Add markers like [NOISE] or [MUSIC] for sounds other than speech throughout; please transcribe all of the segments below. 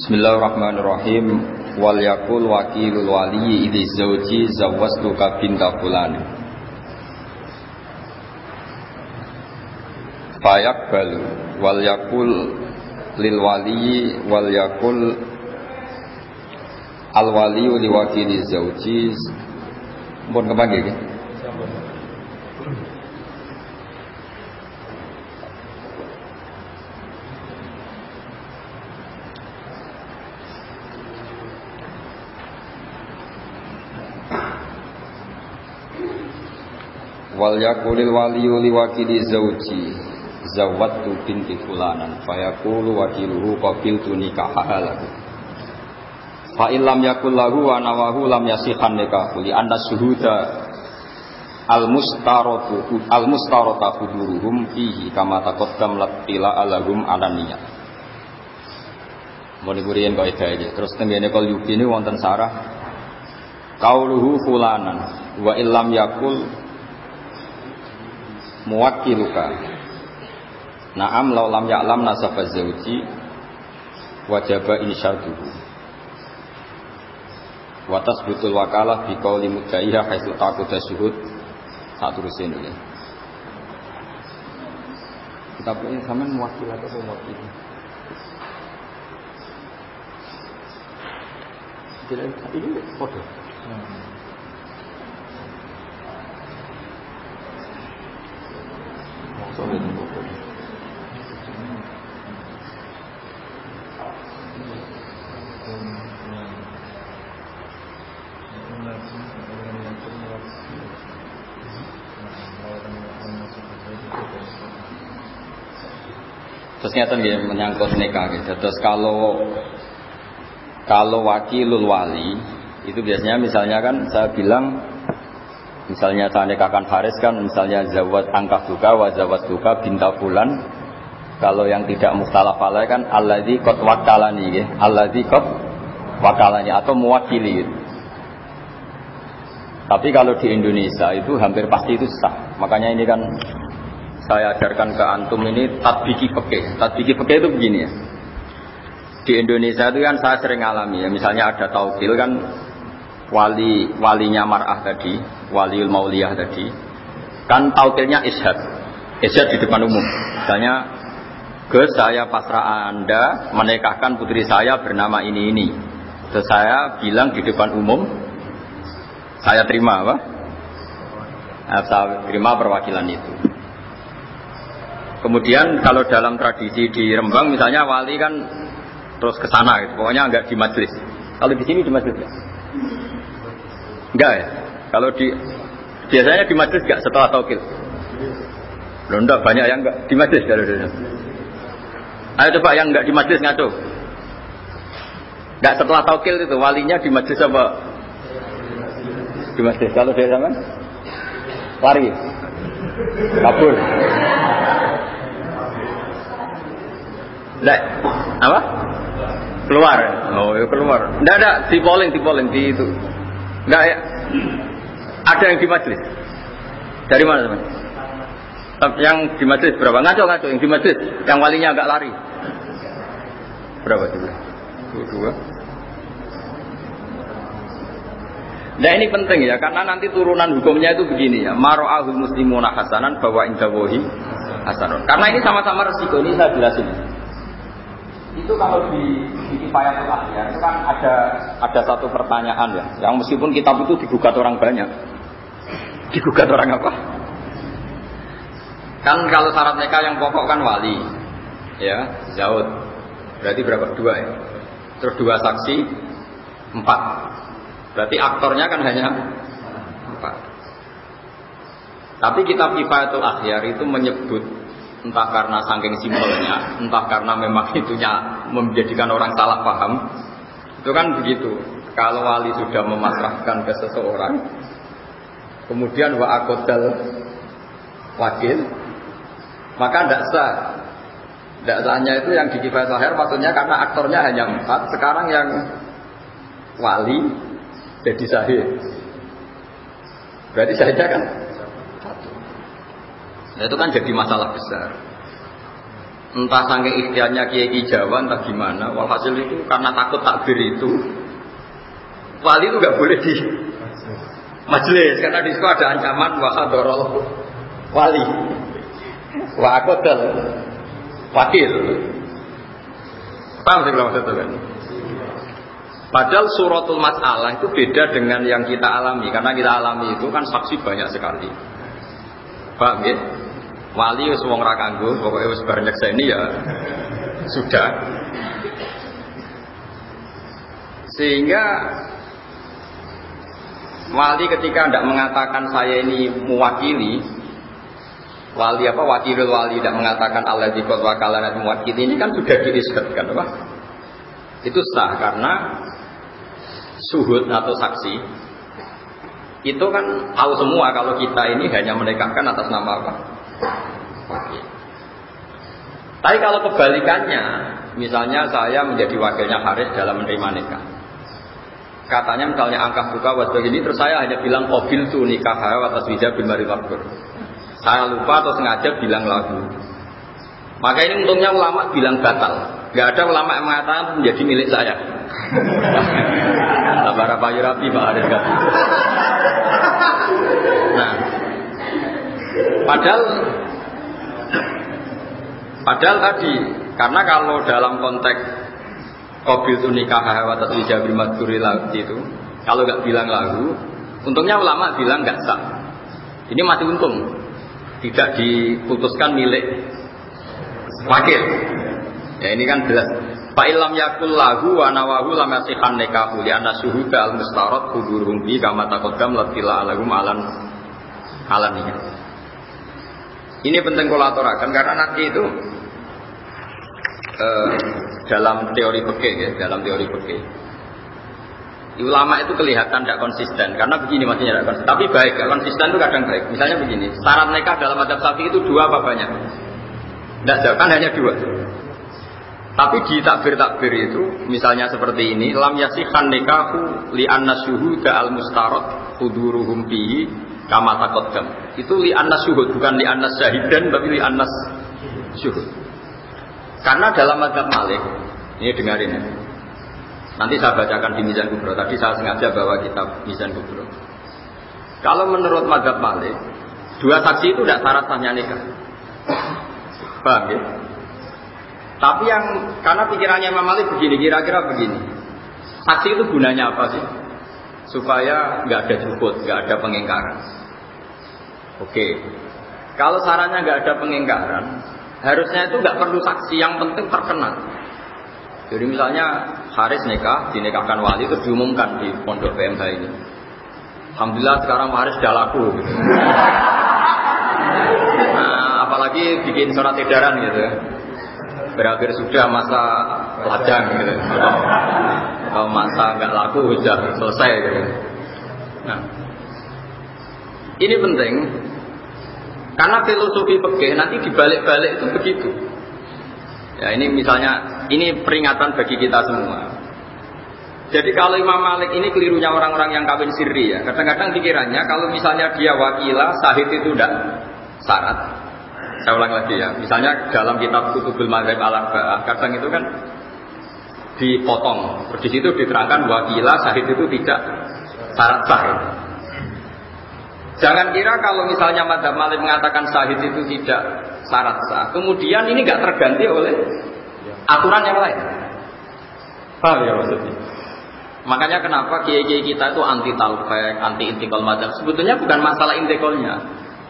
Bismillahirrahmanirrahim. Wal yakul wakilul wali idhi zawji zawwastuka binta fulan. Fayakbalu wal yakul lil wali wal yakul al wali li wakili zawji. Pun kepanggil wal yakulil waliyu liwakili zawji zawattu binti fulanan. Fayaqulu wakiluhu qabiltu nikahaha lahu. Fa illam yakul lahu wa nawahu lam yasihan nikahu. Li anna syuhuda al mustaratu al mustarata huduruhum fihi kama taqaddam latila alahum alaniyah Mau kau itu aja. Terus tenggine kau yuki ini wonten sarah. Kauluhu fulanan. Wa illam yakul muwakkiluka. Naam law lam ya'lam zauji wajaba insyaduhu. Wa tasbutul wakalah bi qauli mudaiha haitsu taquda syuhud tak terusin ini kita punya sama mewakil atau mewakil ini foto Terus nyata dia menyangkut nikah gitu. Terus kalau kalau wakilul wali itu biasanya misalnya kan saya bilang misalnya saya nikahkan Haris kan misalnya zawat angka duka wa zawat duka binta bulan kalau yang tidak mustalaf alaih kan alladzi qad wakalani ya alladzi qad wakalani atau mewakili gitu. Tapi kalau di Indonesia itu hampir pasti itu sah. Makanya ini kan saya ajarkan ke antum ini tatbiki peke. Tatbiki peke itu begini ya. Di Indonesia itu kan saya sering alami ya. Misalnya ada taukil kan wali walinya mar'ah tadi, waliul mauliyah tadi. Kan taukilnya ishad. Ishad di depan umum. Misalnya ke saya pasrah Anda menikahkan putri saya bernama ini ini. Terus saya bilang di depan umum saya terima apa? Saya terima perwakilan itu. Kemudian kalau dalam tradisi di Rembang misalnya wali kan terus ke sana gitu. Pokoknya enggak di majelis. Kalau di sini di majelis ya? Enggak ya? Kalau di biasanya di majelis enggak setelah taukil. Enggak banyak yang enggak di majelis kalau di Ayo coba yang enggak di majelis ngaco. Enggak setelah taukil itu walinya di majelis apa? Di majelis. Kalau saya sama lari. Kabur. Nggak, apa? Keluar. Oh, ya keluar. Nggak ada di polling, di polling di itu. Nggak ya. Ada yang di majelis. Dari mana teman? Yang di majelis berapa? Ngaco ngaco yang di majelis. Yang walinya agak lari. Berapa juga? Dua. dua. Nah ini penting ya, karena nanti turunan hukumnya itu begini ya. Maro'ahul muslimuna hasanan bahwa indawohi hasanun. Karena ini sama-sama resiko, ini saya jelasin itu kalau di, di Kifayatul ya itu kan ada ada satu pertanyaan ya yang meskipun kitab itu digugat orang banyak digugat orang apa? Kan kalau syarat mereka yang pokok kan wali ya zaud. Berarti berapa? Dua ya? Terus dua saksi empat. Berarti aktornya kan hanya empat. Tapi kitab Kifayatul Akhyar itu menyebut entah karena saking simbolnya, entah karena memang itunya menjadikan orang salah paham. Itu kan begitu. Kalau wali sudah memasrahkan ke seseorang, kemudian wa akodal wakil, maka tidak sah. Tidak sahnya itu yang di lahir maksudnya karena aktornya hanya empat, sekarang yang wali jadi sahih. Berarti saja kan Nah, itu kan jadi masalah besar. entah saking ikhtiarnya kiai Jawa entah gimana walhasil itu karena takut takbir itu wali itu nggak boleh di majelis karena di situ ada ancaman wahadorol wali wakodal wakil paham sih kalau maksud kan Padahal suratul masalah itu beda dengan yang kita alami Karena kita alami itu kan saksi banyak sekali Paham ya? Wali wis wong ra kanggo, pokoke wis bar nyekseni ya sudah. Sehingga wali ketika tidak mengatakan saya ini mewakili wali apa wakilul wali tidak mengatakan Allah di itu mewakili ini kan sudah diisbatkan apa? Itu sah karena suhud atau saksi itu kan tahu semua kalau kita ini hanya menikahkan atas nama apa? Tapi kalau kebalikannya, misalnya saya menjadi wakilnya Haris dalam menerima nikah. Katanya misalnya angka buka buat begini, terus saya hanya bilang mobil tuh nikah atas wija bin Mari Saya lupa atau sengaja bilang lagu. Maka ini untungnya ulama bilang batal. Gak ada ulama yang mengatakan menjadi milik saya. Sabar Pak Yurabi Pak Haris Nah, Padahal Padahal tadi karena kalau dalam konteks Kobil itu nikah atas wijabil madhuri itu. Kalau nggak bilang lagu Untungnya ulama bilang nggak sah. Ini masih untung. Tidak diputuskan milik Wakil. Ya ini kan jelas. Fa'ilam yakul lagu wa nawahu lam yasihan nikahu li anna syuhuda al mustarad huduruhum bi kama taqaddam latila alagum alan alan ini. Ini penting kolaborakan karena nanti itu eh, dalam teori peke ya, dalam teori peke. Ulama itu kelihatan tidak konsisten karena begini maksudnya tidak konsisten. Tapi baik, konsisten itu kadang baik. Misalnya begini, syarat nikah dalam adab sapi itu dua apa banyak? Tidak jauh, kan hanya dua. Tapi di takbir-takbir itu, misalnya seperti ini, lam yasihan nikahu li anna syuhuda al mustarot huduruhum bihi kama takoddam. Itu li syuhud, bukan li annas syahidan, tapi li syuhud. Karena dalam madhab malik, ini dengarin ya. Nanti saya bacakan di Mizan Kubro. Tadi saya sengaja bawa kitab Mizan Kubro. Kalau menurut madhab malik, dua saksi itu tidak syarat sahnya nikah. Paham ya? Tapi yang karena pikirannya Imam Malik begini, kira-kira begini. Saksi itu gunanya apa sih? Supaya nggak ada jukut, nggak ada pengingkaran. Oke. Kalau sarannya nggak ada pengingkaran, harusnya itu nggak perlu saksi yang penting terkenal. Jadi misalnya Haris nikah, dinikahkan wali itu diumumkan di pondok PMH ini. Alhamdulillah sekarang Haris sudah laku. Nah, apalagi bikin surat edaran gitu. Berakhir sudah masa lajang gitu. Kalau masa nggak laku sudah selesai gitu. Nah, ini penting karena filosofi pekeh nanti dibalik-balik itu begitu. Ya ini misalnya ini peringatan bagi kita semua. Jadi kalau Imam Malik ini kelirunya orang-orang yang kawin sirri ya. Kadang-kadang pikirannya kalau misalnya dia wakila sahid itu tidak syarat. Saya ulang lagi ya. Misalnya dalam kitab Kutubul Mazhab al kadang itu kan dipotong. Di situ diterangkan wakila sahid itu tidak syarat sah. Jangan kira kalau misalnya Madhab Malik mengatakan sahid itu tidak syarat sah, kemudian ini nggak terganti oleh aturan yang lain. Paham ya maksudnya? Makanya kenapa kiai-kiai kita itu anti talfek, anti intikal madhab. Sebetulnya bukan masalah intikalnya.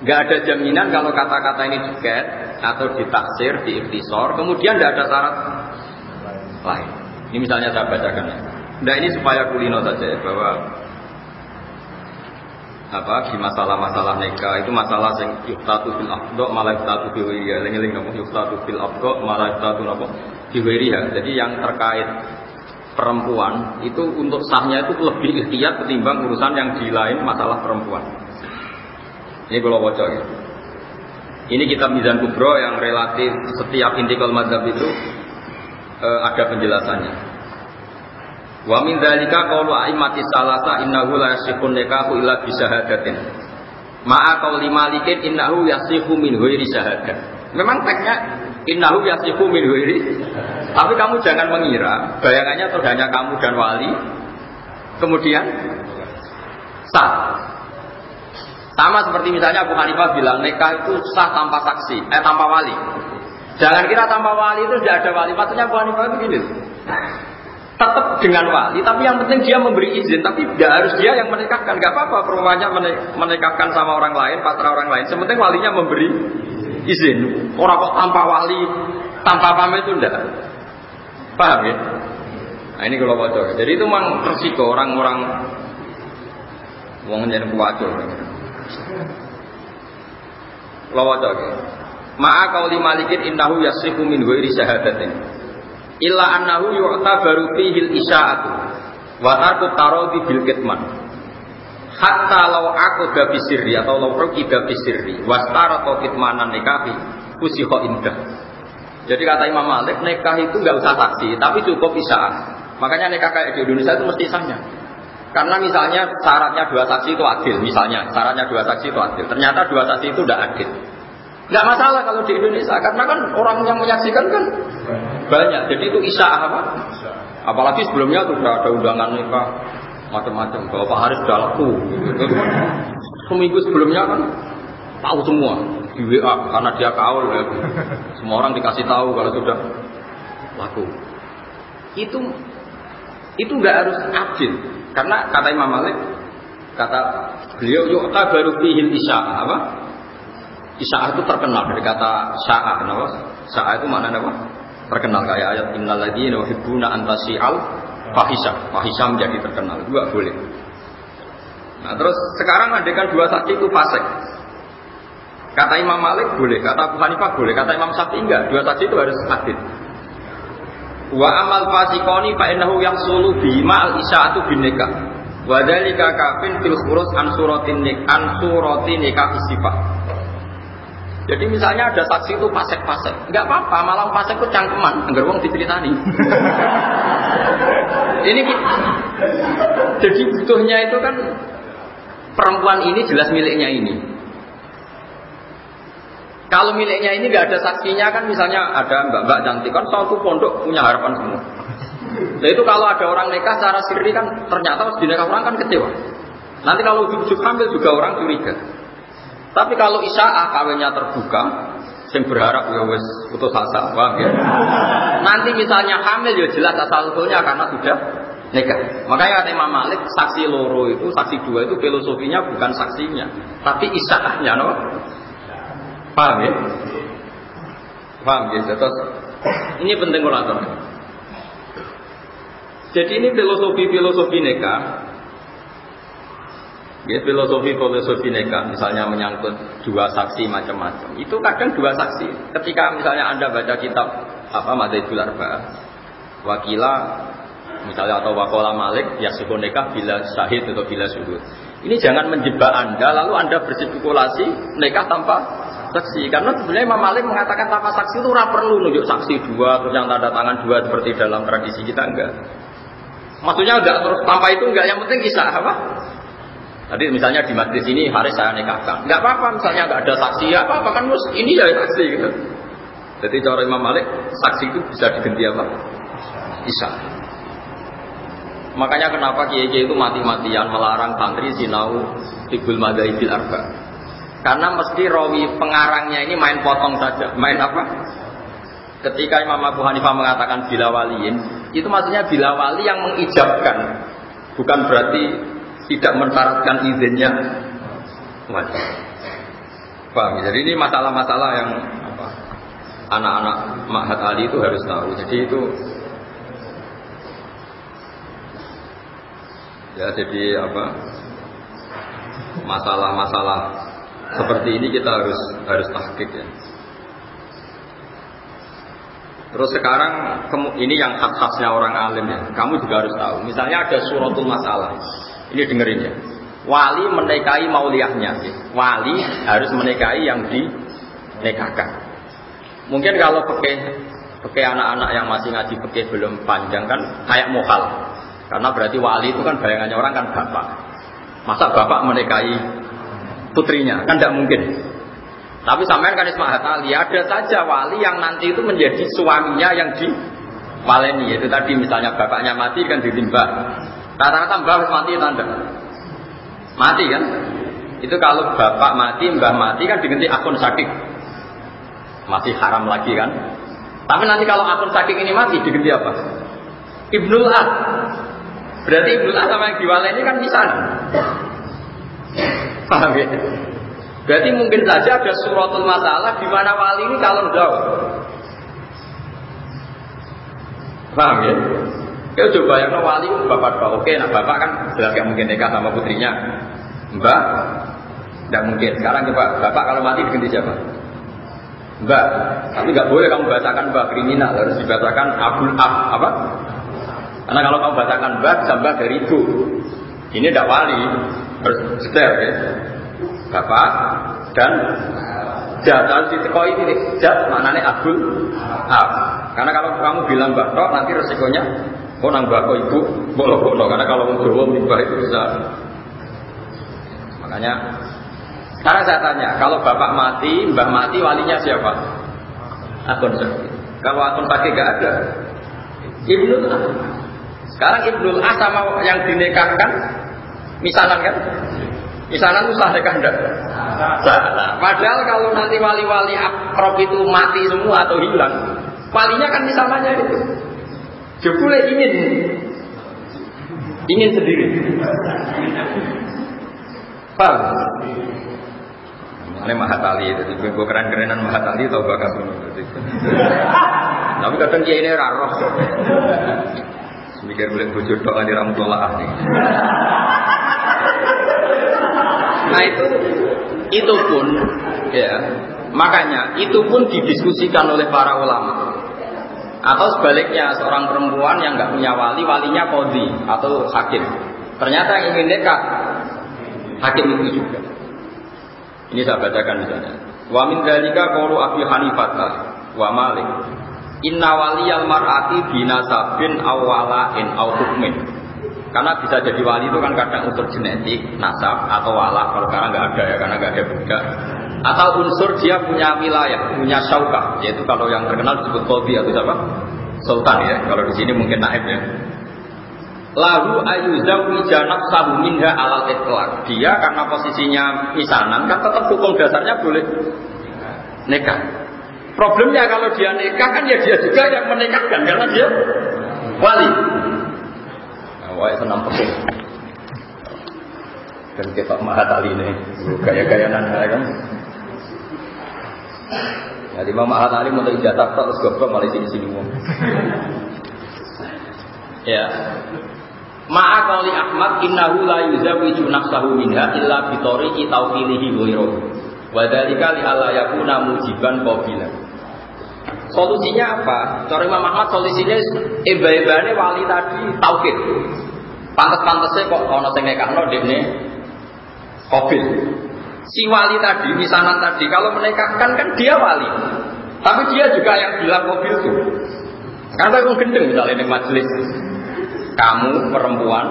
Gak ada jaminan kalau kata-kata ini diket atau ditaksir, diiktisor, kemudian tidak ada syarat lain. Ini misalnya saya bacakan ya. Nah ini supaya kulino saja ya, bahwa apa? Di masalah-masalah nikah. Itu masalah yang yuftatu fil abdo malah yuftatu fil wiriya eling-eling nopo yuftatu fil abdo malah yuftatu nopo di wiriya jadi yang terkait perempuan itu untuk sahnya itu lebih ikhtiar ketimbang urusan yang di lain masalah perempuan. Ini kalau bocor ya. ini kita Mizan Kubro yang relatif setiap intikal mazhab itu eh, ada penjelasannya Wa min dzalika qawlu a'immati salasa innahu la yasihun nikahu illa bi syahadatin. Ma'a qawli malikin innahu yasihu min ghairi syahadat. Memang teksnya Innahu yasifu min ini. Tapi kamu jangan mengira bayangannya itu hanya kamu dan wali. Kemudian sah. Sama seperti misalnya Abu Hanifah bilang nikah itu sah tanpa saksi, eh tanpa wali. Jangan kira tanpa wali itu tidak ada wali. Maksudnya Abu Hanifah itu gini. Tetap dengan wali, tapi yang penting dia memberi izin, tapi tidak harus dia yang menikahkan. Gak apa-apa perempuannya menikahkan sama orang lain, patra orang lain. Sementing walinya memberi izin. Orang kok tanpa wali, tanpa pamit itu enggak. Paham ya? Nah ini kalau bocor. Jadi itu memang resiko orang-orang wong jadi kuwaco. Kalau bocor. Ma'a kauli malikin innahu yasrifu min ghairi syahadatin. Illa annahu yu'tabaru fihil isya'atu. Wa tarku tarodi bil kitman hatta law aku gabi sirri atau law pergi gabi sirri wastara atau kitmanan nikahi kusiho indah. Jadi kata Imam Malik nikah itu nggak usah saksi tapi cukup isyarat makanya nikah kayak di Indonesia itu mesti sahnya. Karena misalnya syaratnya dua saksi itu adil misalnya syaratnya dua saksi itu adil. Ternyata dua saksi itu tidak adil. Nggak masalah kalau di Indonesia karena kan orang yang menyaksikan kan banyak. Jadi itu isyarat apa? Apalagi sebelumnya sudah ada undangan nikah macam-macam. Kalau Pak Haris sudah laku, seminggu sebelumnya kan tahu semua di WA karena dia kaul ya. Semua orang dikasih tahu kalau sudah laku. Itu itu nggak harus adil karena kata Imam Malik kata beliau yuk baru fihil isya apa? Isya itu terkenal dari kata sya'a kenapa sya'a itu mana apa terkenal kayak ayat innal ladzina yuhibbuna antasi'al fahisha, fahisha menjadi terkenal juga boleh. Nah terus sekarang kan dua saksi itu fasek. Kata Imam Malik boleh, kata Abu Hanifah boleh, kata Imam Syafi'i enggak. Dua saksi itu harus adil. Wa amal fasikoni fa innahu yahsulu bima al isya'atu bin nikah. Wa dzalika kafin fil khurus an suratin nik an suratin nikah. Jadi misalnya ada saksi itu pasek-pasek, nggak apa-apa, malah pasek itu cangkeman, agar uang diceritani. [LAUGHS] ini jadi butuhnya itu kan perempuan ini jelas miliknya ini. Kalau miliknya ini nggak ada saksinya kan misalnya ada mbak-mbak cantik kan satu pondok punya harapan semua. Nah itu kalau ada orang nikah secara sirri kan ternyata harus dinikah orang kan kecewa. Nanti kalau ujuk hamil juga orang curiga. Tapi kalau isya'ah kawinnya terbuka, yang berharap ya wes putus asa, paham ya? Nanti misalnya hamil ya jelas asal usulnya karena sudah nikah. Makanya kata Imam Malik, saksi loro itu, saksi dua itu filosofinya bukan saksinya, tapi isya'ahnya, no? Paham ya? Paham ya? Terus ini penting kalau Jadi ini filosofi-filosofi nikah Ya, filosofi-filosofi neka, misalnya menyangkut dua saksi macam-macam. Itu kadang dua saksi. Ketika misalnya Anda baca kitab apa Madzhabul Arba, wakila misalnya atau wakola Malik ya suhu nikah bila syahid atau bila sudut. Ini jangan menjebak Anda lalu Anda berspekulasi nikah tanpa saksi. Karena sebenarnya Imam Malik mengatakan tanpa saksi itu ora perlu nunjuk saksi dua terus yang tanda tangan dua seperti dalam tradisi kita enggak. Maksudnya enggak terus tanpa itu enggak yang penting kisah apa? Tadi misalnya di masjid ini hari saya nikahkan, nggak apa-apa misalnya nggak ada saksi ya apa-apa kan mus ini ya saksi gitu. Jadi cara Imam Malik saksi itu bisa diganti apa? Bisa. Makanya kenapa kiai kiai itu mati-matian melarang santri sinau tibul madaibil arba. Karena mesti rawi pengarangnya ini main potong saja, main apa? Ketika Imam Abu Hanifah mengatakan bila waliin, itu maksudnya bila wali yang mengijabkan, bukan berarti tidak mensyaratkan izinnya wajib. Paham? Jadi ini masalah-masalah yang? Anak-anak Mahat Ali itu harus tahu. Jadi itu ya jadi apa? Masalah-masalah seperti ini kita harus harus tahqiq ya. Terus sekarang ini yang khas-khasnya orang alim ya. Kamu juga harus tahu. Misalnya ada suratul masalah. Ini dengerin ya. Wali menikahi mauliahnya. Wali harus menikahi yang dinikahkan. Mungkin kalau pakai pakai anak-anak yang masih ngaji pakai belum panjang kan kayak mokal. Karena berarti wali itu kan bayangannya orang kan bapak. Masa bapak menikahi putrinya? Kan tidak mungkin. Tapi sampean kan Ismail Hatali ada saja wali yang nanti itu menjadi suaminya yang di waleni itu tadi misalnya bapaknya mati kan ditimba. Rata-rata mbah mati tanda. Mati kan? Itu kalau bapak mati, mbah mati kan diganti akun sakit. Masih haram lagi kan? Tapi nanti kalau akun sakit ini mati diganti apa? Ibnul Ah. Berarti Ibnul Ah sama yang diwaleni kan bisa. Paham ya? Berarti mungkin saja ada suratul masalah di mana wali ini calon jauh. Paham ya? Ya coba yang wali bapak bapak oke, nah bapak kan jelas gak mungkin nikah sama putrinya. Mbak, tidak mungkin. Sekarang coba bapak kalau mati diganti siapa? Mbak, tapi nggak boleh kamu bacakan mbak kriminal, harus dibacakan abul ab apa? Karena kalau kamu bacakan mbak, bisa dari ibu. Ini tidak wali, harus setel ya bapak dan jatuh di teko ini jat maknanya abul ab karena kalau kamu bilang bapak nanti resikonya oh nang bapak ibu boleh karena kalau mau Jawa mbah itu bisa makanya sekarang saya tanya kalau bapak mati mbah mati walinya siapa akun kalau akun pakai gak ada ibnul sekarang ibnul A sama yang dinikahkan misalnya kan Misalnya itu sah nikah enggak? Salah. Padahal kalau nanti wali-wali akrob itu mati semua atau hilang, walinya kan misalnya itu. Jebule ingin ingin sendiri. Paham? Ini Mahatali itu, gue keren-kerenan Mahatali tau bakal Tapi kadang dia ini raro. Mikir boleh bujur doa di ramutullah nih. Nah itu itu pun ya makanya itu pun didiskusikan oleh para ulama atau sebaliknya seorang perempuan yang nggak punya wali walinya kodi atau hakim. Ternyata yang ingin nikah hakim itu juga. Ini saya bacakan misalnya wa min dalika qawlu abi hanifata wa malik. Inna waliyal mar'ati binasabin awwala in aw hukmin. Karena bisa jadi wali itu kan kadang unsur genetik, nasab atau wala. Kalau sekarang nggak ada ya, karena nggak ada budak. Atau unsur dia punya wilayah, punya syaukah. Yaitu kalau yang terkenal disebut kobi atau siapa? Sultan ya. Kalau di sini mungkin naib ya. Lalu ayuzawi janab sahu minha alal itlaq. Dia karena posisinya misanan kan tetap hukum dasarnya boleh nikah. Problemnya kalau dia nikah kan ya dia juga yang menikahkan karena dia wali. Wah, senam peking. Dan kita mahat ini, gaya-gaya kan. Jadi Imam Mahat Ali mau ijazah terus goblok malah sini sini mau. Ya. Ma'a qali Ahmad innahu la yuzawwiju nafsahu minha illa bi tariqi tawfilihi ghairu. Wa dzalika li alla yakuna mujiban qabila. Solusinya apa? Cara Imam Ahmad solusinya eba-ebane wali tadi tauhid. Pantes-pantesnya kok ono sing nekakno dekne Kobil. Si wali tadi, misalnya tadi, kalau menikahkan kan dia wali. Tapi dia juga yang bilang mobil itu. Karena aku gendeng misalnya di majelis. Kamu perempuan,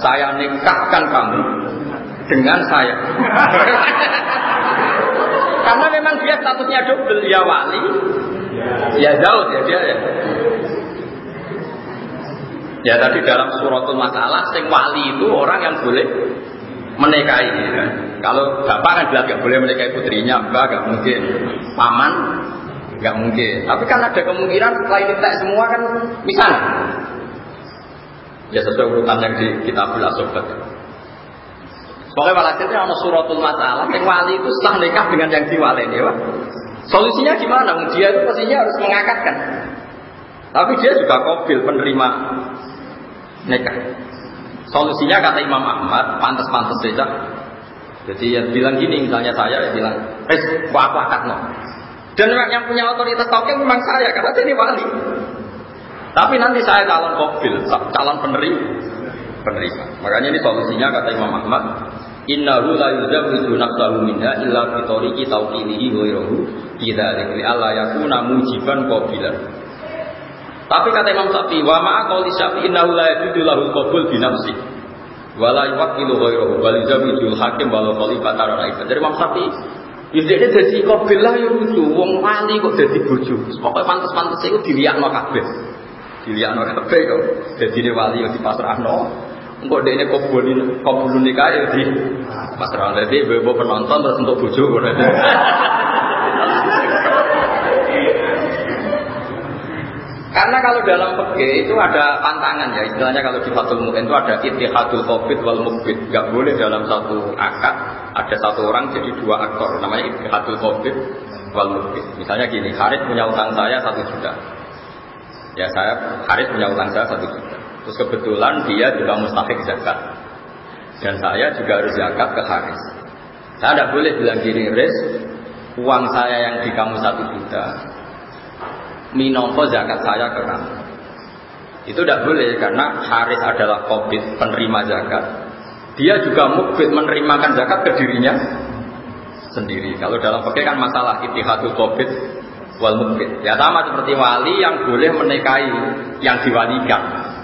saya nikahkan kamu dengan saya. [LAUGHS] Karena memang dia statusnya double, ya wali, ya jauh ya dia ya. Ya tadi dalam suratul masalah sing wali itu orang yang boleh menikahi. Ya. Kalau bapak kan bilang gak boleh menikahi putrinya, mbak gak mungkin. Paman gak mungkin. Tapi kan ada kemungkinan setelah ini tak semua kan misalnya. Ya sesuai urutan yang di kitabul asobat. Pokoknya walhasilnya ada suratul masalah, yang wali itu setelah nikah dengan yang diwalen ya. Solusinya gimana? Dia itu pastinya harus mengakatkan. Tapi dia juga kobil penerima nikah. Solusinya kata Imam Ahmad, pantas-pantas saja. Jadi ya bilang gini, misalnya saya ya bilang, eh, gua aku no. Dan yang punya otoritas tauhid memang saya, karena saya ini wali. Tapi nanti saya calon kopil, calon penerima. penerima. Makanya ini solusinya kata Imam Ahmad, Innahu la yuzawwiju nafsahu minha illa bi tariqi tawqilihi ghayruhu idza dzikri alla yakuna mujiban qabilan. Tapi kata Imam Syafi'i, wa ma'a qawli Syafi'i innahu la yajuzu lahu qabul bi nafsi. Wa la yuwakkilu ghairuhu bal yuzawwijul hakim walau khalifatan raifan. Dari Imam Syafi'i, Ya dia jadi kobil lah ya lucu, wong wali kok jadi bojo. Pokoknya pantas-pantas itu dilihat no kabeh. Dilihat no kabeh kok. Dia wali yang di pasrah no. Enggak dia ini kobulun kobulun nikah ya di pasrah. Jadi ibu penonton terus untuk bojo. Karena kalau dalam peke itu ada pantangan ya, istilahnya kalau di Fatul Mu'in itu ada ittihadul covid wal mukbid. Gak boleh dalam satu akad ada satu orang jadi dua aktor, namanya ittihadul covid wal mukbid. Misalnya gini, Haris punya utang saya satu juta. Ya saya, Haris punya utang saya satu juta. Terus kebetulan dia juga mustahik zakat. Dan saya juga harus zakat ke Haris. Saya tidak boleh bilang gini, Riz, uang saya yang di kamu satu juta, minongko zakat saya ke kamu. Itu tidak boleh karena Haris adalah covid penerima zakat. Dia juga mukbit menerimakan zakat ke dirinya sendiri. Kalau dalam pakai kan masalah itihadul covid wal mukbit. Ya sama seperti wali yang boleh menikahi yang diwalikan.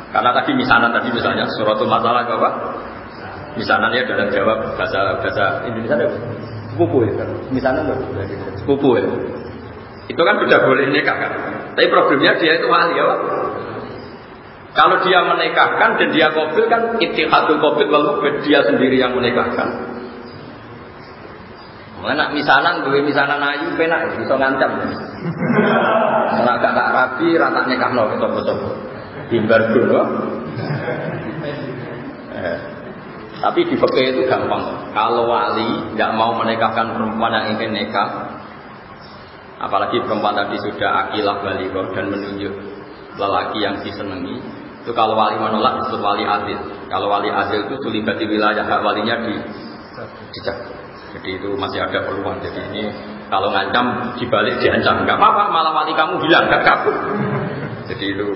Karena tadi misalnya tadi misalnya suratul masalah apa? Misalnya dalam jawab bahasa bahasa Indonesia ada sepupu ya. Misalnya sepupu ya. Itu kan sudah boleh nikah kan. Tapi problemnya dia itu wali ya. Kalau dia menikahkan dan dia kobil kan itihadul kobil lalu dia sendiri yang menikahkan. Mana misanan gue misanan ayu penak bisa ngancam. Karena gak gak rapi rata nikah no sopo sopo. Timbar dulu. Eh. Tapi di itu gampang. Kalau wali nggak mau menikahkan perempuan yang ingin nikah, Apalagi perempuan tadi sudah akilah balighah dan menunjuk lelaki yang disenangi. Itu kalau wali menolak disebut wali adil. Kalau wali adil itu sulit di wilayah walinya di dicek. Jadi itu masih ada peluang. Jadi ini kalau ngancam dibalik diancam nggak apa-apa. Malah wali kamu hilang nggak kabur. Jadi itu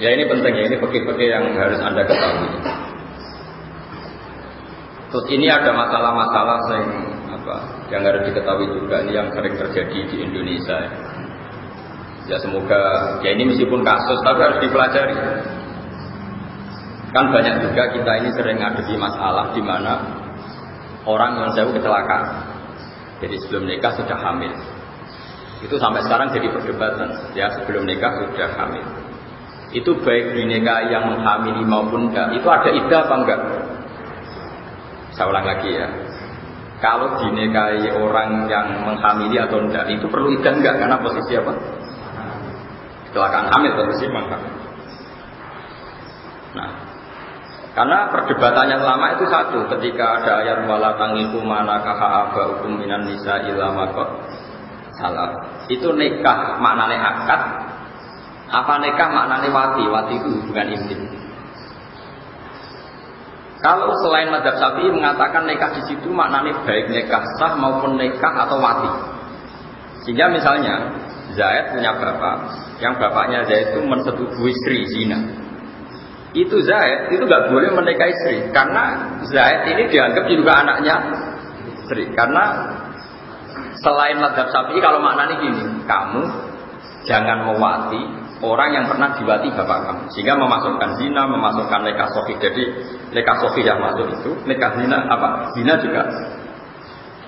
ya ini penting ya ini pekih-pekih yang harus anda ketahui. Terus ini ada masalah-masalah yang yang harus diketahui juga ini yang sering terjadi di Indonesia. Ya semoga ya ini meskipun kasus tapi harus dipelajari. Kan banyak juga kita ini sering ngadepi masalah di mana orang yang jauh kecelakaan. Jadi sebelum nikah sudah hamil. Itu sampai sekarang jadi perdebatan. Ya sebelum nikah sudah hamil. Itu baik di nikah yang hamil maupun enggak. Itu ada ida apa enggak? Saya ulang lagi ya kalau dinikahi orang yang menghamili atau tidak itu perlu idah enggak karena posisi apa? Kecelakaan hamil posisi mangkak. Nah, karena perdebatannya lama itu satu ketika ada ayat wala tangiku mana kaha hukum minan nisa ilama kok salah. Itu nikah maknanya akad apa nikah maknanya wati? Wati itu hubungan intim. Kalau selain madhab sapi mengatakan nikah di situ maknanya baik nikah sah maupun nikah atau mati. Sehingga misalnya Zaid punya bapak, yang bapaknya Zaid itu mensetubuhi Sri zina. Itu Zaid itu nggak boleh menikahi Sri karena Zaid ini dianggap juga anaknya Sri. Karena selain madhab sapi kalau maknanya gini, kamu jangan mewati orang yang pernah diwati bapak kamu. Sehingga memasukkan zina memasukkan nikah sofi jadi nikah sofi yang masuk itu nikah zina apa? Zina juga.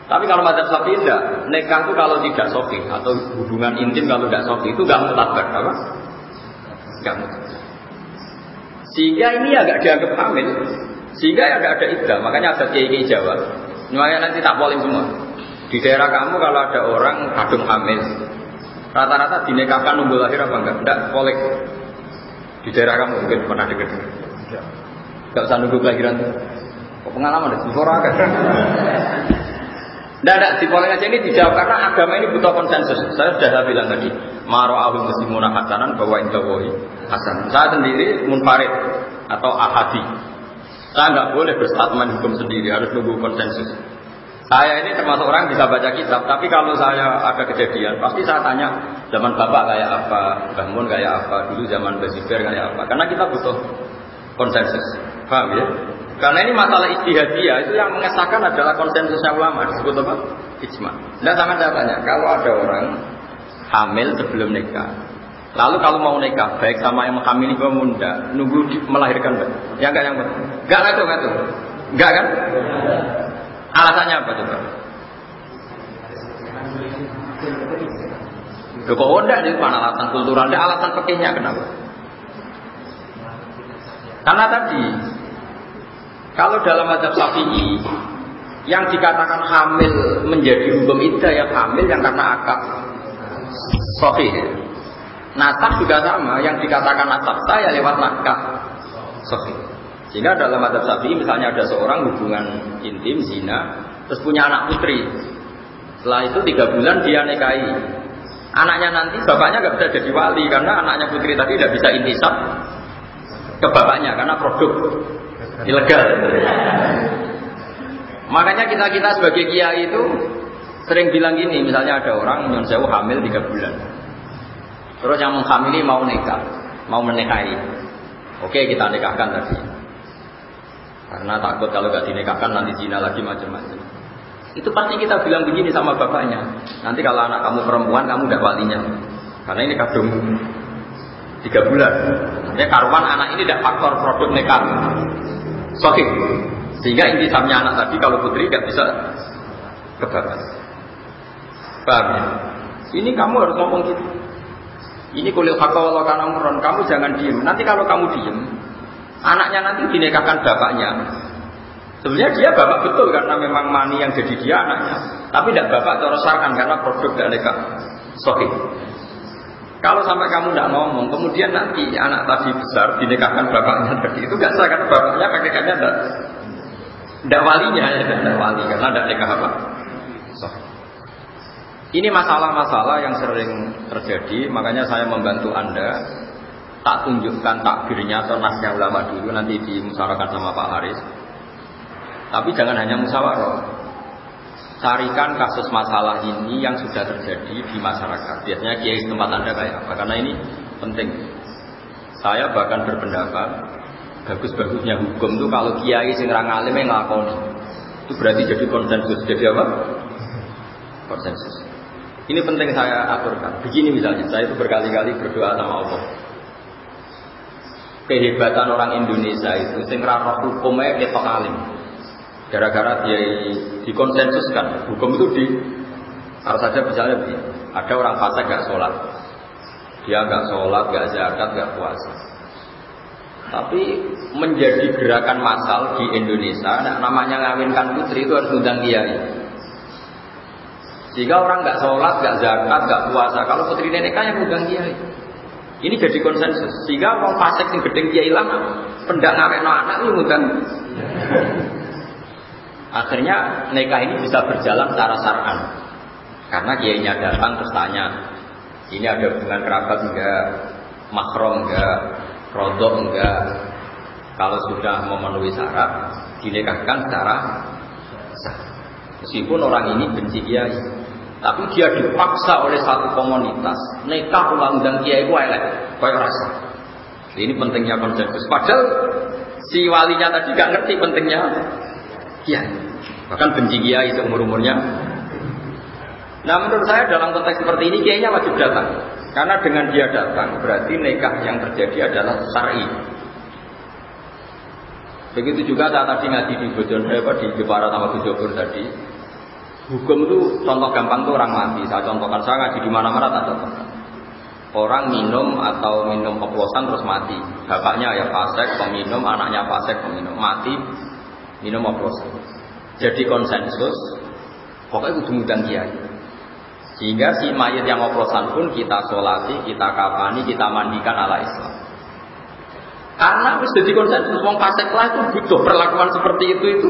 Tapi kalau macam sapi tidak nikah itu kalau tidak sofi atau hubungan intim kalau tidak sofi itu gak mutabar apa? Gak mutabar. Sehingga ini agak dianggap hamil. Sehingga agak ada idah makanya ada kiai Jawa. Makanya nanti tak boleh semua. Di daerah kamu kalau ada orang kadung hamil Rata-rata dinikahkan nunggu lahir apa enggak? Enggak, kolek. Di daerah kamu mungkin pernah dengar. Enggak usah nunggu kelahiran. Kok pengalaman deh, suara kan? Tidak, tidak, di polling aja ini dijawab karena agama ini butuh konsensus. Saya sudah bilang tadi, maro awil muslimuna hasanan bahwa indawohi hasan. Saya sendiri munfarid atau ahadi. Saya nggak boleh berstatement hukum sendiri, harus nunggu konsensus. Saya ini termasuk orang bisa baca kitab, tapi kalau saya ada kejadian, pasti saya tanya zaman bapak kayak apa, bangun kayak apa, dulu zaman Basiber kayak apa. Karena kita butuh konsensus, paham ya? Karena ini masalah istihadiyah itu yang mengesahkan adalah konsensusnya ulama disebut apa? Ijma. Nah sama saya tanya, kalau ada orang hamil sebelum nikah, lalu kalau mau nikah baik sama yang menghamili pemuda, nunggu melahirkan, ya enggak yang enggak ngatur ngatur, enggak kan? Alasannya apa coba? Ya kok udah di mana alasan kultural, Ada alasan pekihnya kenapa? Karena tadi kalau dalam mazhab Syafi'i yang dikatakan hamil menjadi hukum ida yang hamil yang karena akad sofi. Nasab juga sama, yang dikatakan nasab saya lewat nakah sofi. Sehingga dalam adab Syafi'i misalnya ada seorang hubungan intim zina terus punya anak putri. Setelah itu tiga bulan dia nikahi. Anaknya nanti bapaknya nggak bisa jadi wali karena anaknya putri tadi tidak bisa intisab ke bapaknya karena produk ilegal. Makanya kita kita sebagai kiai itu sering bilang gini, misalnya ada orang nyon sewu hamil tiga bulan, terus yang menghamili mau nikah, mau menikahi, oke kita nikahkan tadi, karena takut kalau gak dinikahkan nanti zina lagi macam-macam. Itu pasti kita bilang begini sama bapaknya, nanti kalau anak kamu perempuan kamu udah walinya, karena ini kadung tiga bulan. Nanti karuan anak ini tidak faktor produk nikah. Sohih. Sehingga intisamnya anak tadi kalau putri gak bisa kebakar. Paham ya? Ini kamu harus ngomong gitu. Ini hakawala karena muron. Kamu jangan diem. Nanti kalau kamu diem, anaknya nanti dinikahkan bapaknya. Sebenarnya dia bapak betul karena memang mani yang jadi dia anaknya. Tapi tidak bapak terosarkan karena produk gak nikah. Sohih. Kalau sampai kamu tidak ngomong, kemudian nanti anak tadi besar dinikahkan bapaknya tadi itu gak sah karena bapaknya hakikatnya tidak tidak walinya ya tidak wali karena tidak nikah apa. So. Ini masalah-masalah yang sering terjadi, makanya saya membantu anda tak tunjukkan takbirnya atau nasnya ulama dulu nanti dimusyawarahkan sama Pak Haris. Tapi jangan hanya musyawarah, carikan kasus masalah ini yang sudah terjadi di masyarakat. Biasanya kiai tempat anda kayak apa? Karena ini penting. Saya bahkan berpendapat bagus-bagusnya hukum itu kalau kiai sing alim yang ngelakoni itu berarti jadi konsensus. Jadi apa? Konsensus. Ini penting saya aturkan. Begini misalnya, saya itu berkali-kali berdoa sama Allah. Kehebatan orang Indonesia itu sing roh hukumnya ketok alim. Gara-gara dia dikonsensuskan, hukum itu di harus saja misalnya begini, ada orang fasik gak sholat, dia gak sholat, gak zakat, gak puasa. Tapi menjadi gerakan massal di Indonesia, nah, namanya ngawinkan putri itu harus undang kiai. Jika orang nggak sholat, nggak zakat, nggak puasa, kalau putri neneknya undang kiai. Ini jadi konsensus. Sehingga orang fasik yang gedeng kiai lama, pendak ngawin anak itu undang. Akhirnya nikah ini bisa berjalan secara syar'an. Karena kiainya datang terus tanya, ini ada hubungan kerabat enggak, makrom enggak, rodok enggak. Kalau sudah memenuhi syarat, dinikahkan secara sah. Meskipun orang ini benci kiai, tapi dia dipaksa oleh satu komunitas nikah ulang dan kiai itu elek, kayak rasa. Ini pentingnya konsensus. Padahal si walinya tadi gak ngerti pentingnya kiai. Bahkan benci kiai seumur umurnya. Nah menurut saya dalam konteks seperti ini kiainya wajib datang. Karena dengan dia datang berarti nikah yang terjadi adalah syar'i. Begitu juga saat tadi ngaji di Bojon eh, di Jepara sama Bojobur tadi. Hukum itu contoh gampang tuh orang mati. Saya contohkan saya ngaji di mana-mana tak. Orang minum atau minum oplosan terus mati. Bapaknya ya pasek, peminum, anaknya pasek, peminum, mati minum oplosan. Jadi konsensus, pokoknya kudu ngundang kiai. Sehingga si mayat yang oplosan pun kita solati, kita kafani, kita mandikan ala Islam. Karena harus jadi konsensus, wong pasek lah itu butuh perlakuan seperti itu itu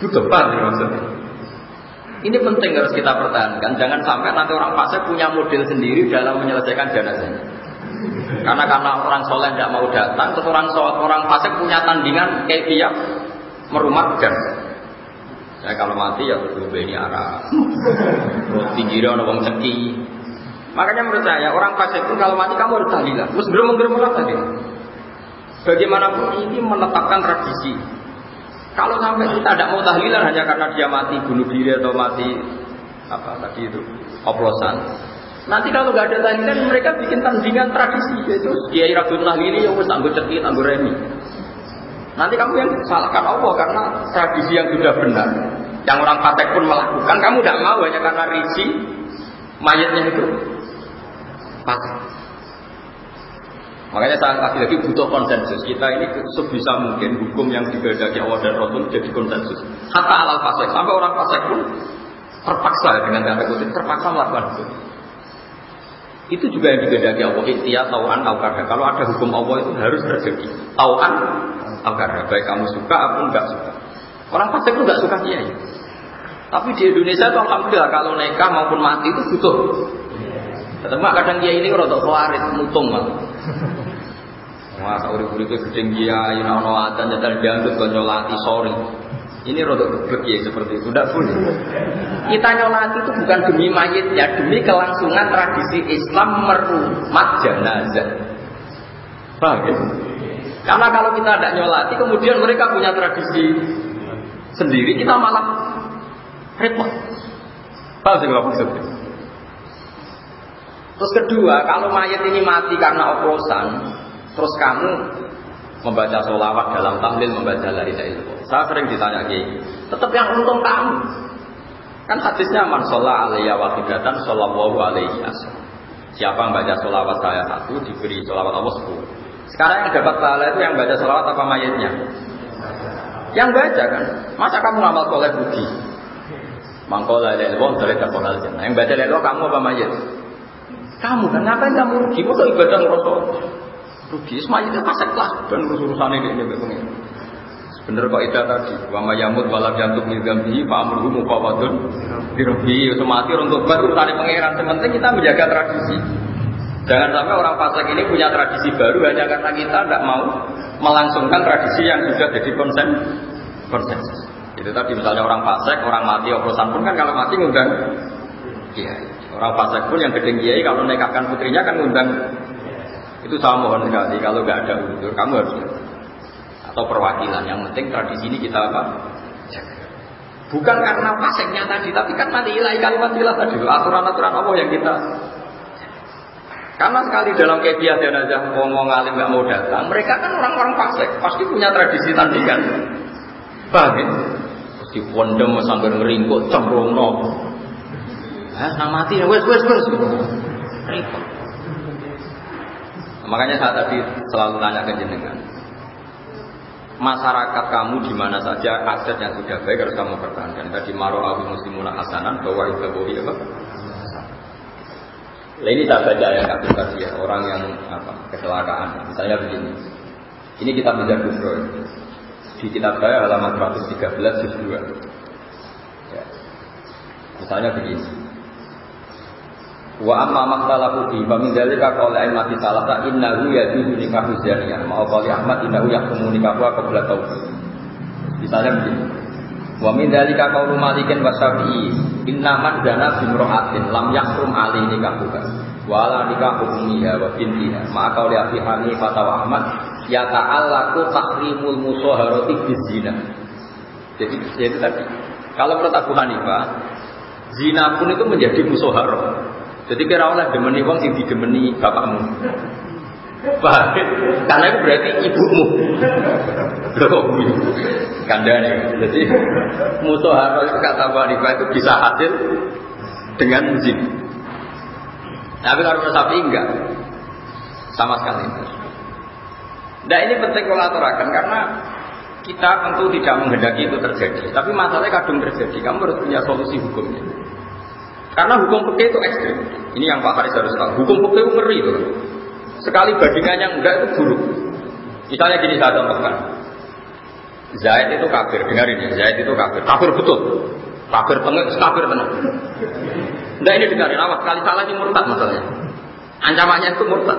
butuh ya maksudnya. Ini penting harus kita pertahankan. Jangan sampai nanti orang pasek punya model sendiri dalam menyelesaikan jenazahnya. Karena karena orang soleh tidak mau datang, terus orang orang pasek punya tandingan kayak dia merumatkan. Saya kalau mati ya kudu ini arah. Terus pinggirnya ada ceki. Makanya menurut saya orang fasik pun kalau mati kamu harus tahlilan. Terus belum tadi. Bagaimanapun ini menetapkan tradisi. Kalau sampai kita tidak mau tahlilan hanya karena dia mati bunuh diri atau mati apa tadi itu oplosan. Nanti kalau nggak ada tahlilan mereka bikin tandingan tradisi yaitu Kiai Rabbul Tahlili yang wis anggo cekit anggo remi. Nanti kamu yang salahkan Allah karena tradisi yang sudah benar. Yang orang patek pun melakukan, kamu tidak mau hanya karena risi mayatnya itu Fasik. Makanya saya lagi-lagi butuh konsensus. Kita ini sebisa mungkin hukum yang dikehendaki Allah dan Rasul jadi konsensus. Hatta alal fasik. Sampai orang fasik pun terpaksa dengan tanda kutip terpaksa melakukan hukum. Itu juga yang dikehendaki Allah. Ikhtiar, tauan, al Kalau ada hukum Allah itu harus terjadi. Tauan, al Baik kamu suka ataupun enggak suka. Orang fasik itu enggak suka kiai. Tapi di Indonesia itu alhamdulillah kalau nikah maupun mati itu butuh. Tetap kadang kiai ini rada khawarit, mutung. Wah, urip-uripe gedeng kiai ora ono adzan nyetel dianggap kok nyolati. Ini rodok geblek ya seperti itu, tidak boleh. Kita nyolati itu bukan demi mayit ya, demi kelangsungan tradisi Islam merumat jenazah. Paham ya? Karena kalau kita tidak nyolati, kemudian mereka punya tradisi sendiri, kita malah repot. Paham sih kalau maksudnya? Terus kedua, kalau mayat ini mati karena oplosan, Terus kamu membaca sholawat dalam tahlil membaca la ilaha. Saya sering ditanya gini, tetap yang untung kamu. Kan hadisnya man sholat alaiya wahidatan shollallahu alaihi Siapa yang baca sholawat saya satu diberi sholawat Allah sepuluh. Sekarang yang dapat pahala itu yang baca sholawat apa mayatnya? Yang baca kan. Masa kamu ngamal soleh budi? Mangkola la ilaha dari jannah. Yang baca la kamu apa mayat? Kamu ngapain kamu rugi? Masa ibadah ngerosok? Rugi semuanya itu pasek lah. Dan urusan ini ini begini bener kok itu tadi. Wama yamut walam pak amruhu mukawadun dirubi semati untuk bar urusan pangeran. Sementing kita menjaga tradisi. Jangan sampai orang pasek ini punya tradisi baru hanya karena kita tidak mau melangsungkan tradisi yang sudah jadi konsen konsensus. Itu tadi misalnya orang pasek orang mati oplosan pun kan kalau mati ngundang kiai. Orang pasek pun yang gedeng kiai kalau nekahkan putrinya kan ngundang itu saya mohon sekali kalau nggak ada unsur kamu harus atau perwakilan. Yang penting tradisi ini kita apa? Bukan karena paseknya tadi, tapi kan nanti ilahi kalimat ilah tadi, aturan-aturan Allah yang kita karena sekali dalam kebiasaan jenazah ngomong alim nggak mau datang, mereka kan orang-orang pasek, pasti punya tradisi tandingan. Paham ya? Pasti pondem sambil ngeringkut, cemrono. Hah, nama mati, wes wes wes. Repot. Makanya saya tadi selalu tanya ke jenengan. Masyarakat kamu di mana saja aset yang sudah baik harus kamu pertahankan. Tadi maro abu muslimun hasanan bahwa itu boleh apa? Nah, ini saya baca ya kasus tadi ya orang yang apa kecelakaan. Misalnya begini. Ini kita bisa kufro di kitab saya halaman 113 juz 2. Ya. Misalnya begini. Wa amma makhtalafu fi fa min dzalika qala aimati salasa innahu yajuzu nikahu zaniyah. Ma qali Ahmad innahu yahkumu nikahu qabla tauhid. Misalnya begini. Wa min dzalika qaulu Malikin wa Syafi'i inna man dana bimra'atin lam yahrum ali nikahu. Wa la nikahu ummiha wa bintiha. Ma qali Abi Hanifah wa Ahmad ya ta'allaqu tahrimul musaharati bizina. Jadi itu tadi. Kalau menurut Abu Hanifah, zina pun itu menjadi musoharo. Jadi kira oleh demeni wong sing digemeni bapakmu. Paham? Karena itu berarti ibumu. Loh, kandane. Jadi musuh harus kata wanita itu bisa hasil dengan jin. Tapi kalau sapi enggak, sama sekali. Nah ini penting kolaborakan karena kita tentu tidak menghendaki itu terjadi. Tapi masalahnya kadung terjadi. Kamu harus punya solusi hukumnya. Karena hukum fikih itu ekstrim. Ini yang Pak Haris harus tahu. Hukum fikih itu ngeri itu. Sekali bandingannya enggak itu buruk. Misalnya gini saya contohkan. Zaid itu kafir, dengarin ya. Zaid itu kafir. Kafir betul. Kafir tengah, kafir tengah. Enggak ini dengarin, awas sekali salah ini murtad masalahnya. Ancamannya itu murtad.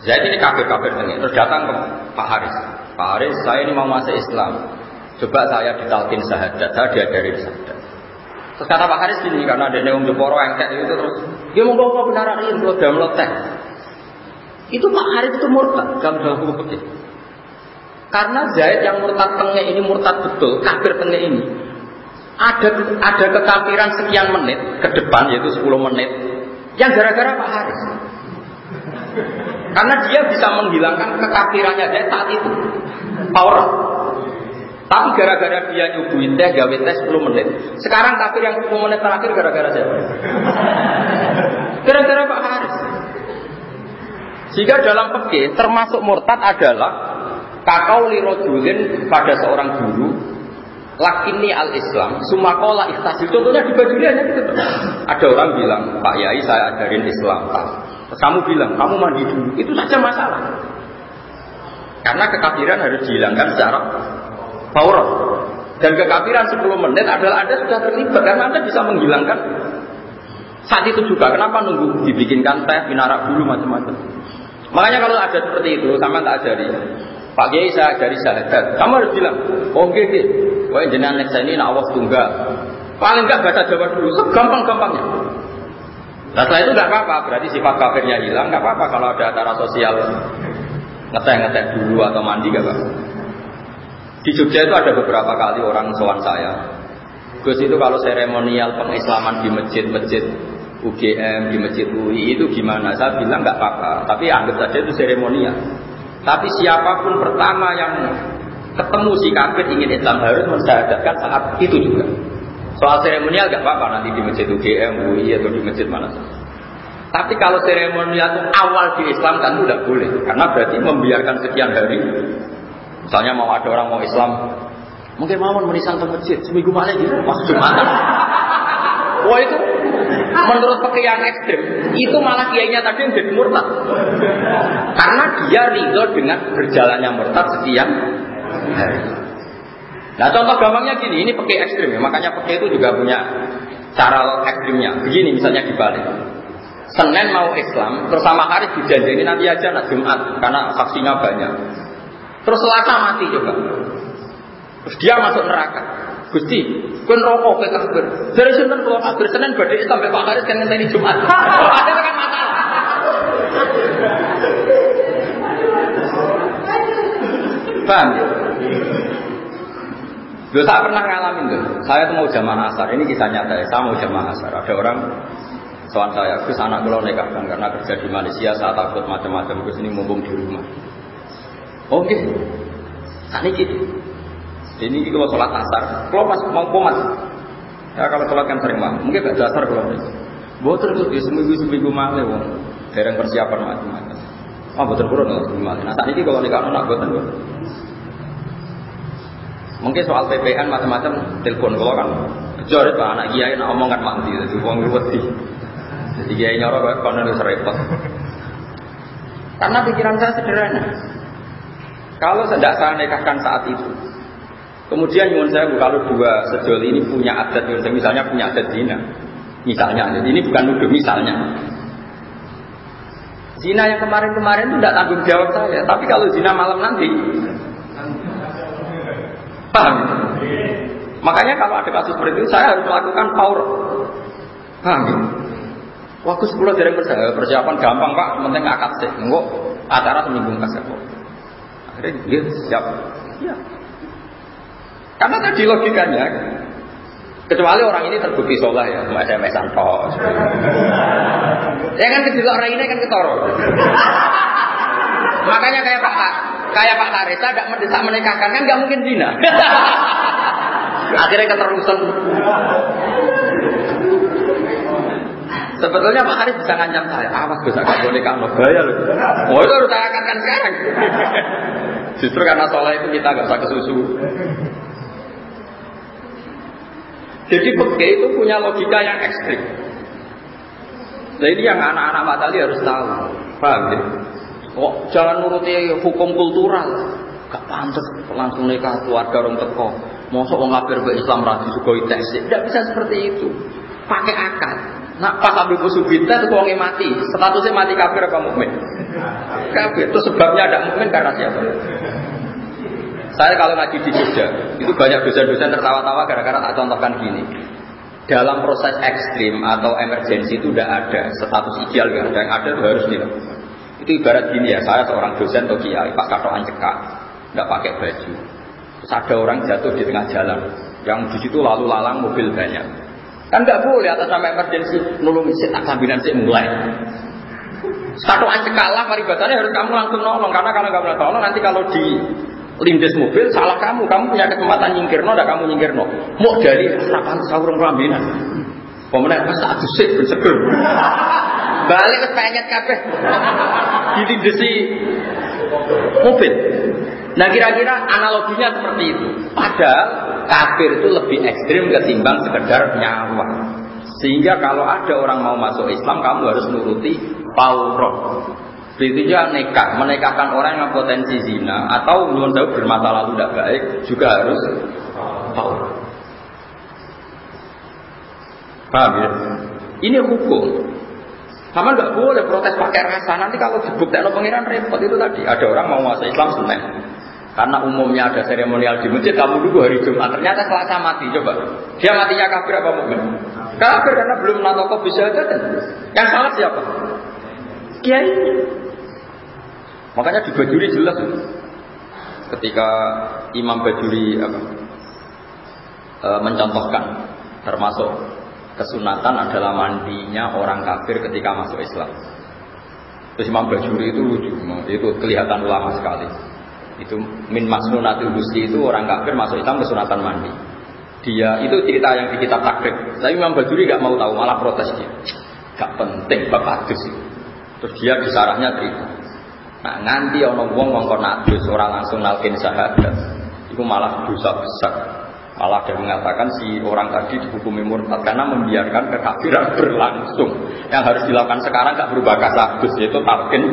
Zaid ini kafir, kafir tengah. Terus datang ke Pak Haris. Pak Haris, saya ini mau masuk Islam. Coba saya ditalkin sahadat, saya diajarin sahadat. Terus kata Pak Haris gini, karena ada yang Jeporo kayak itu terus, dia mau bawa benar ini kalau dalam lotek. Itu Pak Haris itu murtad dalam dalam hukum. Karena Zaid yang murtad tengah ini murtad betul, kafir tengah ini. Ada ada kekafiran sekian menit ke depan yaitu 10 menit yang gara-gara Pak Haris. Karena dia bisa menghilangkan kekafirannya Zaid saat itu. Power. Tapi gara-gara dia nyuguhin teh, gawe teh 10 menit. Sekarang kafir yang 10 menit terakhir gara-gara siapa? Gara-gara Pak Haris. Sehingga dalam fikih termasuk murtad adalah kakau lirojulin pada seorang guru lakini al Islam sumakola ikhtasil contohnya di baju hanya gitu ada orang bilang Pak Yai saya ajarin Islam kamu bilang kamu mandi dulu itu saja masalah karena kekafiran harus dihilangkan secara fauran dan kekafiran 10 menit adalah Anda sudah terlibat karena Anda bisa menghilangkan saat itu juga kenapa nunggu dibikinkan teh, minarak dulu macam-macam. Makanya kalau ada seperti itu sama tak ajari. Pak Kiai saya dari syahadat. Kamu harus bilang, oh gitu. Wah jenengan nek ini nak awas tunggal. Paling enggak baca Jawa dulu, segampang-gampangnya. Nah setelah itu nggak apa-apa, berarti sifat kafirnya hilang, nggak apa-apa kalau ada acara sosial ngeteh-ngeteh dulu atau mandi nggak apa-apa. Di Jogja itu ada beberapa kali orang sowan saya. Gus itu kalau seremonial pengislaman di masjid-masjid UGM, di masjid UI itu gimana? Saya bilang nggak apa-apa, tapi anggap saja itu seremonial. Tapi siapa pun pertama yang ketemu si kafir ingin Islam harus mensyahadatkan saat itu juga. Soal seremonial nggak apa-apa nanti di masjid UGM, UI atau di masjid mana saja. Tapi kalau seremonial itu awal di Islam kan itu boleh, karena berarti membiarkan sekian hari Misalnya mau ada orang mau Islam, mungkin mau menisan ke masjid seminggu malam gitu, pas Jumat. Wah itu menurut pakai yang ekstrim itu malah kiainya tadi yang jadi murtad karena dia ridho dengan berjalannya murtad sekian hari. Nah contoh gampangnya gini, ini pakai ekstrim ya, makanya pakai itu juga punya cara ekstrimnya. Begini misalnya dibalik. Senin mau Islam, terus sama hari dijanjini nanti aja nak Jumat karena saksinya banyak. Terus Selasa mati juga. Terus dia masuk neraka. Gusti, kun rokok ke kafir. Dari sinten kalau kafir Senin badai sampai Pak Haris kan ini Jumat. [LAUGHS] Ada kan masalah. Paham ya? Loh, saya pernah ngalamin tuh. Saya tuh mau jamaah asar. Ini kisah nyata ya. Saya mau jamaah asar. Ada orang soal saya, Gus anak kalau nikahkan karena kerja di Malaysia, saya takut macam-macam. Gus ini mumpung di rumah. Oke. Okay. Saat ini Ini kalau sholat asar, kalau pas mau komat, ya kalau sholat kan sering mah, mungkin gak dasar kalau ini. Boten tuh di seminggu seminggu malah, wong dereng persiapan macam-macam. Ah boten nggak seminggu malah. Nah saat ini kalau nikah anak boten Mungkin soal PPN macam-macam, telepon kalau kan kejar itu anak kiai nak omong kan mati, jadi uang wedi. Jadi kiai nyorok kan harus repot. Karena pikiran saya sederhana. Kalau tidak saya nikahkan saat itu, kemudian nyuwun saya kalau dua sejoli ini punya adat saya misalnya punya adat zina, misalnya, jadi ini bukan nuduh misalnya. Zina yang kemarin-kemarin itu tidak tanggung jawab saya, tapi kalau zina malam nanti, paham? Makanya kalau ada kasus seperti itu, saya harus melakukan power. Paham? Waktu sepuluh dari persiapan gampang pak, penting akad sih, enggak acara seminggu kasih kok. Akhirnya dia siap. Ya. Karena tadi logikanya, kecuali orang ini terbukti sholat ya, cuma SMS toh. ya kan kecil orang ini kan ketoro. [LAUGHS] Makanya kayak Pak kayak Pak Harisa tidak mendesak menikahkan kan nggak mungkin zina. [LAUGHS] Akhirnya keterusan. Sebetulnya Pak Haris bisa ngancam saya, awas bisa boleh kamu gaya loh. Oh itu harus saya katakan sekarang. Justru karena sholat itu kita nggak usah kesusu. Jadi peke itu punya logika yang ekstrim. Nah ini yang anak-anak matali harus tahu. Paham ya? Kok jangan nuruti hukum kultural. Gak pantas langsung nikah keluarga orang teko. Masa orang be Islam rasi sugoi tes. Tidak bisa seperti itu. Pakai akal. Nah pas Abu Subita itu orangnya mati. Statusnya mati kafir apa mukmin? Kafir. Itu sebabnya ada mukmin karena siapa? Saya kalau ngaji di Jogja, itu banyak dosen-dosen tertawa-tawa gara-gara tak contohkan gini. Dalam proses ekstrim atau emergensi itu tidak ada status ideal yang ada. Yang ada itu harus dilakukan. Itu ibarat gini ya, saya seorang dosen atau kiai, pak katoan cekak, nggak pakai baju. Terus ada orang jatuh di tengah jalan, yang di situ lalu lalang mobil banyak. Kan nggak boleh atas nama emergensi nolong isi tak kabinan sih mulai. Satu cekak lah paribatannya harus kamu langsung nolong karena kalau nggak nolong nanti kalau di lindes mobil salah kamu kamu punya kesempatan nyingkirno ada kamu nyingkirno mau dari harapan sahur rambinan pemenang pas tak dusik berseger [LAUGHS] balik wis penyet kabeh. [LAUGHS] Ditindesi mobil. Nah kira-kira analoginya seperti itu. Padahal kafir itu lebih ekstrim ketimbang sekedar nyawa. Sehingga kalau ada orang mau masuk Islam, kamu harus nuruti pauron. Begitu juga nekah, menikahkan orang yang potensi zina atau belum tahu bermata lalu tidak baik juga harus tahu. Paham ya? Ini hukum. Sama nggak boleh protes pakai rasa. Nanti kalau dibuktikan pengiran repot itu tadi. Ada orang mau masuk Islam seneng. Karena umumnya ada seremonial di masjid, kamu dulu hari Jumat. Ternyata Selasa mati, coba. Dia matinya kafir apa mukmin? Kafir karena belum kok bisa aja. Yang salah siapa? Kiai. Makanya di Bajuri jelas ketika Imam Bajuri apa, e, mencontohkan termasuk kesunatan adalah mandinya orang kafir ketika masuk Islam. Terus Imam Bajuri itu lucu, itu kelihatan ulama sekali. Itu min masnunatil gusti itu orang kafir masuk Islam kesunatan mandi. Dia itu cerita yang di kitab takrib. Tapi Imam Bajuri gak mau tahu, malah protes dia. Gak penting bapak adus. Terus dia di sarahnya cerita. Nah nganti ono wong ngongkon adus orang langsung nalkin syahadat. Itu malah dosa besar. Malah dia mengatakan si orang tadi dihukumi murtad karena membiarkan kekafiran [LAUGHS] berlangsung. Yang harus dilakukan sekarang gak berubah kasus yaitu talqin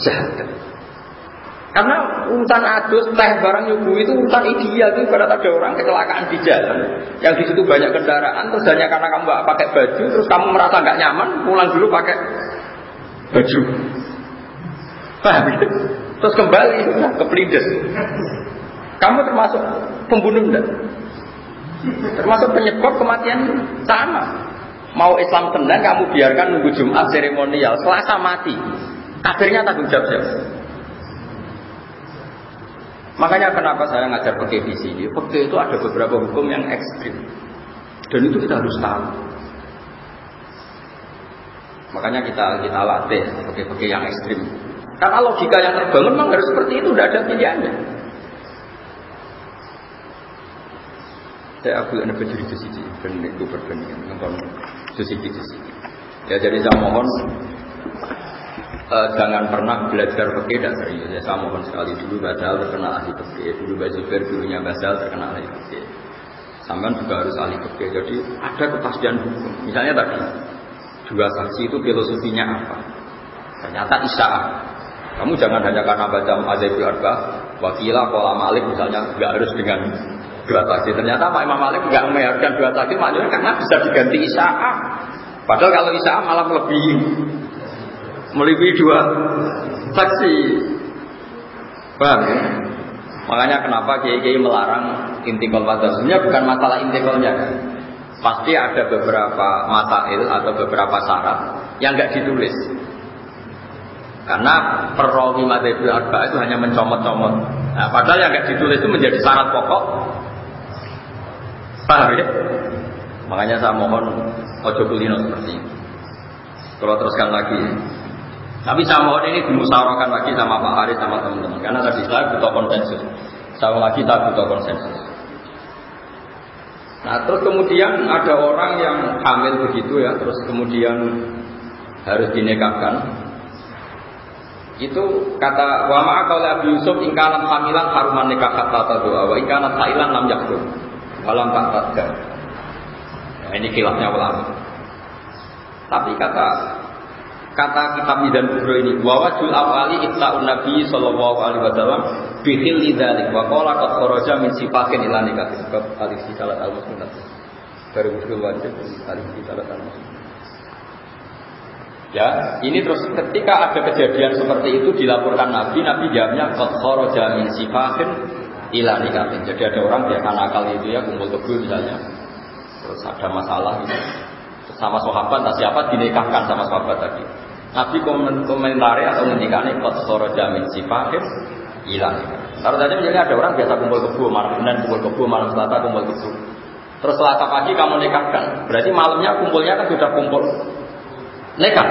syahadat. Karena urusan adus, teh barang nyubu itu urusan ideal itu pada ada orang kecelakaan di jalan, yang di situ banyak kendaraan, terus hanya karena kamu gak pakai baju, terus kamu merasa nggak nyaman, pulang dulu pakai baju. Paham? Terus kembali ke pelindes. Kamu termasuk pembunuh enggak? Termasuk penyebab kematian sama. Mau Islam tenang kamu biarkan nunggu Jumat seremonial, Selasa mati. Akhirnya tanggung jawab siapa? Makanya kenapa saya ngajar pakai di sini? Pakai itu ada beberapa hukum yang ekstrim. Dan itu kita harus tahu. Makanya kita kita latih pakai-pakai yang ekstrim. Karena logika yang terbangun memang harus seperti itu, tidak ada pilihannya. saya aku ada berdiri di sini dan itu perbandingan nonton di sini di sini ya jadi saya mohon uh, jangan pernah belajar fikih dan serius ya saya mohon sekali. Dulu Basal terkenal ahli fikih dulu Bazubair dulunya Basal terkenal ahli fikih sampai juga harus ahli fikih jadi ada kepastian hukum. Misalnya tadi dua saksi itu filosofinya apa? Ternyata isyaah kamu jangan hanya karena baca Mazhabul Arba wakilah pola malik misalnya nggak harus dengan dua saksi. Ternyata Pak Imam Malik nggak menyiarkan dua saksi maknanya karena bisa diganti Isya'a. Padahal kalau Isya'a malah melebihi melebihi dua saksi. Paham ya? Makanya kenapa kiai-kiai melarang intikal pada Sebenarnya bukan masalah intikalnya. Pasti ada beberapa masail atau beberapa syarat yang nggak ditulis. Karena perawi madzhabul arba itu hanya mencomot-comot. Nah, padahal yang nggak ditulis itu menjadi syarat pokok Paham ya? Makanya saya mohon ojo kulino seperti ini. Kalau teruskan lagi. Tapi saya mohon ini dimusyawarahkan lagi sama Pak Haris sama teman-teman. Karena tadi saya butuh konsensus. Saya lagi tak butuh konsensus. Nah terus kemudian ada orang yang hamil begitu ya, terus kemudian harus dinikahkan. Itu kata wa ma'a Abi Yusuf ingkanat hamilan haruman nikah kata doa wa ingkanat hailan lam yakun. Walam tadkan. Nah, ini kilafnya ulama. Tapi kata kata kitab dan kubro ini wawajul awali itta'un nabi sallallahu alaihi wasallam bihil lidzalik wa qala qad kharaja min sifatin ila nikah sebab alif salat al muslimat baru muslim wajib alif salat al muslimat Ya, ini terus ketika ada kejadian seperti itu dilaporkan Nabi, Nabi jawabnya qad kharaja min sifatin ilah nikahin. Jadi ada orang biasa nakal itu ya kumpul tebu misalnya. Terus ada masalah gitu. Sama sahabat tak siapa dinikahkan sama sahabat tadi. Nabi komentari atau kot soro jamin sifahin ilah nikah. Taruh saja misalnya ada orang biasa kumpul kebu malam Senin kumpul kebu malam Selasa kumpul kebu. Terus Selasa pagi kamu nikahkan. Berarti malamnya kumpulnya kan sudah kumpul nikah.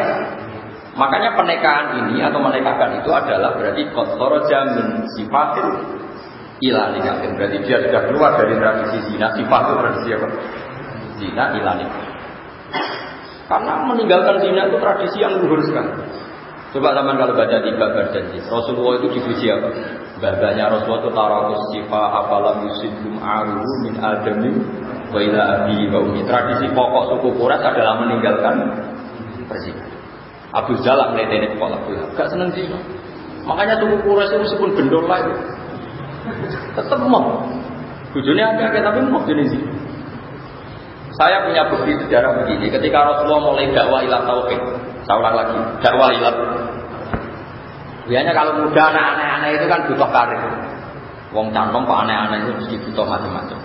Makanya pernikahan ini atau menikahkan itu adalah berarti kotor jamin sifatin ilah nikahin berarti dia sudah keluar dari tradisi zina sifat itu tradisi apa zina nikah Karena meninggalkan zina itu tradisi yang luhur sekali. Coba teman kalau baca di bab berjanji, Rasulullah itu dipuji apa? Babanya Rasulullah itu tarakus sifa apalam yusibum aru min adamin wa ila abi wa. Tradisi pokok suku Quraisy adalah meninggalkan berzina. Abu Jalak melihat kepala Abu Gak seneng zina. Makanya suku Quraisy itu meskipun gendol lagi, tetap mau. Bujurnya agak tapi mau jenis zina. Saya punya bukti sejarah begini. Ketika Rasulullah mulai dakwah ilah tauhid, saya lagi, dakwah ilah. Biasanya kalau muda anak-anak itu kan butuh karir. Wong cantom pak aneh-aneh itu mesti butuh macam-macam.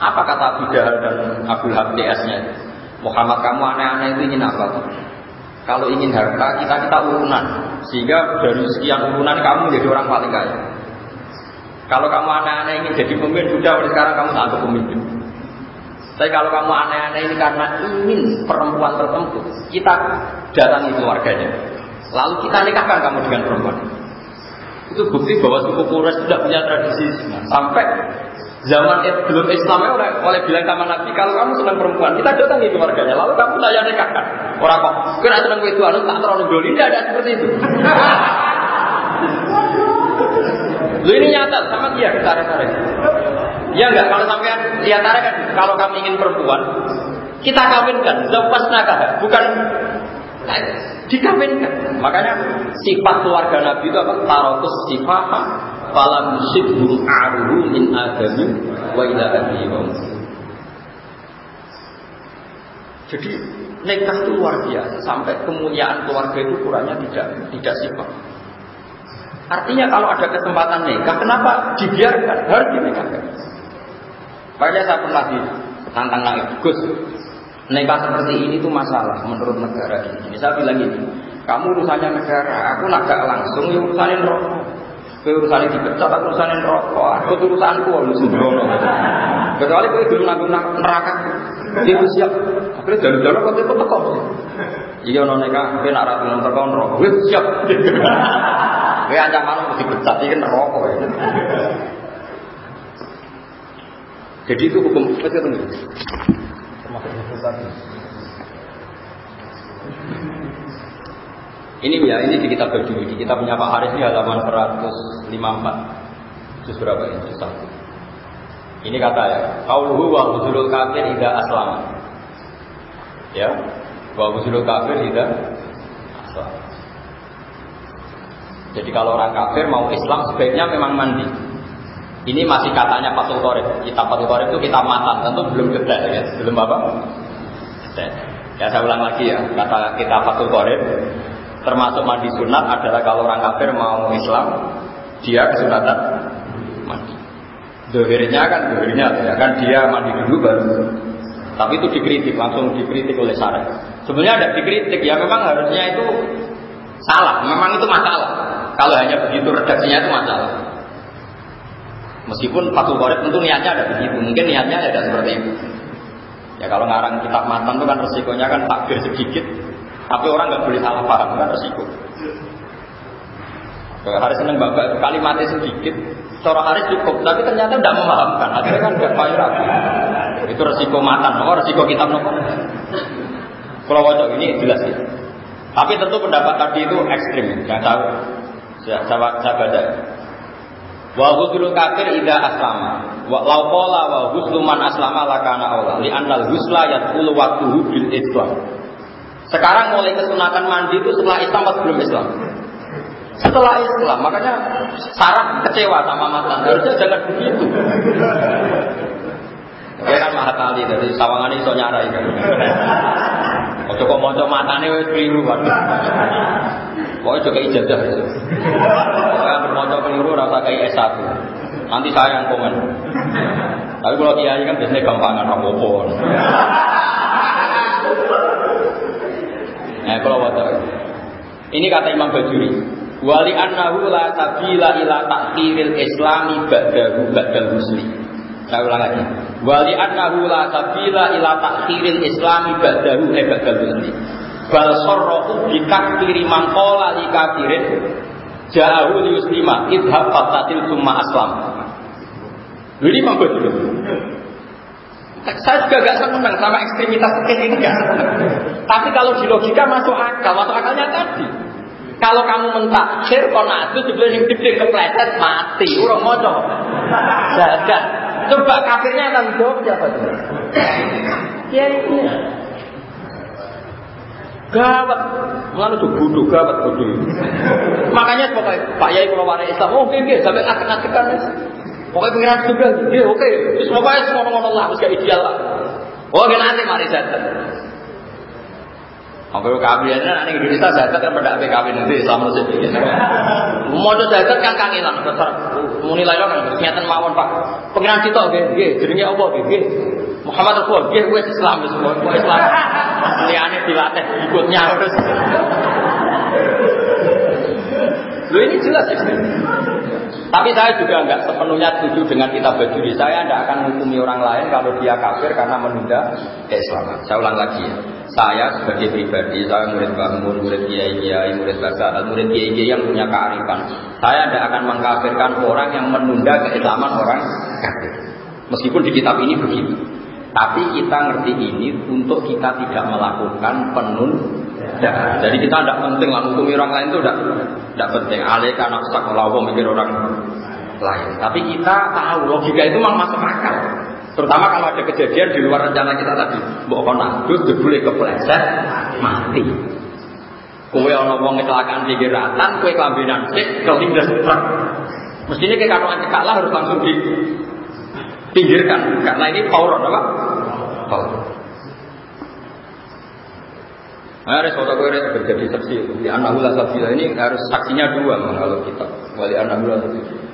Apa kata Abu Jahal dan Abu Lahab nya Muhammad kamu aneh-aneh itu ingin apa? Kalau ingin harta kita kita urunan sehingga dari sekian urunan kamu menjadi orang paling kaya. Kalau kamu aneh-aneh ingin jadi pemimpin sudah sekarang kamu tak pemimpin. Tapi kalau kamu aneh-aneh ini karena ingin perempuan tertentu, kita datangi keluarganya. Lalu kita nikahkan kamu dengan perempuan. Itu bukti bahwa suku Quraisy tidak punya tradisi Sampai zaman belum Islamnya oleh, oleh bilang sama Nabi, kalau kamu senang perempuan, kita datangi keluarganya. Lalu kamu saya nikahkan. Orang kok, kira senang itu anu tak terlalu doli, tidak ada seperti itu. Lu ini nyata sama dia tarik-tarik. Ya enggak, kalau sampai lihat tarik kan, kalau kami ingin perempuan, kita kawinkan, lepas nakah, bukan dikawinkan. Makanya sifat keluarga Nabi itu apa? Tarotus sifat falam sibhum aruhu min adamin wa ila Jadi nikah itu luar biasa sampai kemuliaan keluarga itu kurangnya tidak tidak sifat. Artinya kalau ada kesempatan nikah, kenapa dibiarkan? Harus dinikahkan. Makanya saya pernah tantang lagi, Gus, nikah seperti ini tuh masalah menurut negara ini. Saya bilang ini, kamu urusannya negara, aku nagak langsung ya urusanin rokok. Kau urusanin dipecat, aku urusanin rokok. Aku urusanku, lu sembrono. Kecuali kau belum nanggung neraka, itu siap. Akhirnya dalam kau itu tekok. Iya nona nikah, kau nak ratu nonton kau rokok, siap. Kau ancaman mesti dipecat, ini rokok. Jadi itu hukum itu hukum tadi. Ini ya, ini di kitab baju di kitab punya Pak Haris ini halaman 154. Juz berapa ini? Satu. Ini kata ya, kauluhu wa huzulul kafir ida aslam. Ya, wa huzulul kafir ida aslam. Jadi kalau orang kafir mau Islam sebaiknya memang mandi. Ini masih katanya Fatul Qorib. Kitab Fatul Qorib itu kita matan, tentu belum detail ya. Belum apa? Detail. Ya saya ulang lagi ya, kata kita Fatul Qorib termasuk mandi sunat adalah kalau orang kafir mau Islam, dia kesunatan mandi. Dohirnya kan dohirnya ya kan dia mandi dulu baru. Tapi itu dikritik, langsung dikritik oleh syarif. Sebenarnya ada dikritik ya memang harusnya itu salah, memang itu masalah. Kalau hanya begitu redaksinya itu masalah. Meskipun Fathul Qorib tentu niatnya ada begitu, mungkin niatnya ada seperti itu. Ya kalau ngarang kitab matan itu kan resikonya kan takbir sedikit, tapi orang nggak boleh salah paham kan resiko. Hari seneng bapak kalimatnya sedikit, cara hari cukup, tapi ternyata tidak memahamkan. Akhirnya kan gak. Itu resiko matan, oh resiko kitab nopo. Kalau wajah ini jelas ya. Tapi tentu pendapat tadi itu ekstrim, yang tahu. Saya, saya, saya baca. Wa ghuslul kafir ida aslama. Wa law qala wa ghuslu man aslama lakana aula. Li anal ghusla yadkhulu waqtuhu bil islam. Sekarang mulai kesunatan mandi itu setelah Islam atau belum Islam? Setelah Islam, makanya saraf kecewa sama matan. Harusnya jangan begitu. Ya kan Mahatali dari sawangan iso nyarai kan. Ojo kok maca matane wis keliru kan. Pokoknya juga ijazah itu. Pokoknya bermoco keliru rasa kayak S1. Nanti saya yang komen. Tapi kalau kiai kan biasanya gampangan apa-apa. Nah, kalau wadah. Ini kata Imam Bajuri. Wali annahu la sabila ila takhiril islami ba'dahu ba'dal muslim. Saya ulang lagi. Wali annahu la sabila ila takhiril islami ba'dahu eh ba'dal muslim bal sarrahu bi kafiri man qala li kafirin ja'ahu li yuslima idhab fatatil summa aslam. Ini mampu dulu. Saya juga gak senang sama ekstremitas fikih ini gak. Tapi kalau di logika masuk akal, masuk akalnya tadi. Kalau kamu mentaksir konatu sebelum yang gede kepleset mati, urung moco. Jaga. Coba kafirnya akan jawab siapa tuh? Ini. Gawat, malah tuh bodoh gawat bodoh. Makanya pokoknya Pak Yai kalau warai Islam, oh oke oke, sampai akan-akan Pokoknya pengiran juga, ya oke. Terus pokoknya semua ngomong Allah, harus ideal lah. Oh, nanti mari jatuh. Apa kawin nanti Indonesia zakat kan pada apa kawin nanti Islam muslim ini. Mau zakat kan kangenan besar. Muni lain kan ternyata mawon Pak. Pengiran kita oke, oke. Jadinya apa oke, Muhammad Rasul, oke, gue Islam semua, gue Islam. Liane dilatih ikutnya harus. Lu ini jelas ya. Tapi saya juga nggak sepenuhnya setuju dengan kita berdiri. Saya tidak akan menghukumi orang lain kalau dia kafir karena menunda keislaman. Saya ulang lagi ya. Saya sebagai pribadi, saya murid bangun, murid kiai kiai, murid bahasa, murid kiai kiai yang punya kearifan. Saya tidak akan mengkafirkan orang yang menunda keislaman orang kafir. Meskipun di kitab ini begitu. Tapi kita ngerti ini untuk kita tidak melakukan penun Ya, jadi kita tidak penting lah hukum orang lain itu tidak penting. Alika nafsak melawan mikir orang lain. Tapi kita tahu logika itu memang masuk akal. Terutama kalau ada kejadian di luar rencana kita tadi. Mbok kon adus boleh kepleset mati. Kue ono wong kecelakaan di geratan, kue kelambinan sik kelindas truk. Mestinya kayak kanu cekak harus langsung dipinggirkan karena ini power apa? Power. Harus foto gue berjadi saksi. Di anak ulah sabila ini harus saksinya dua kalau kita. Wali anak ulah sabila.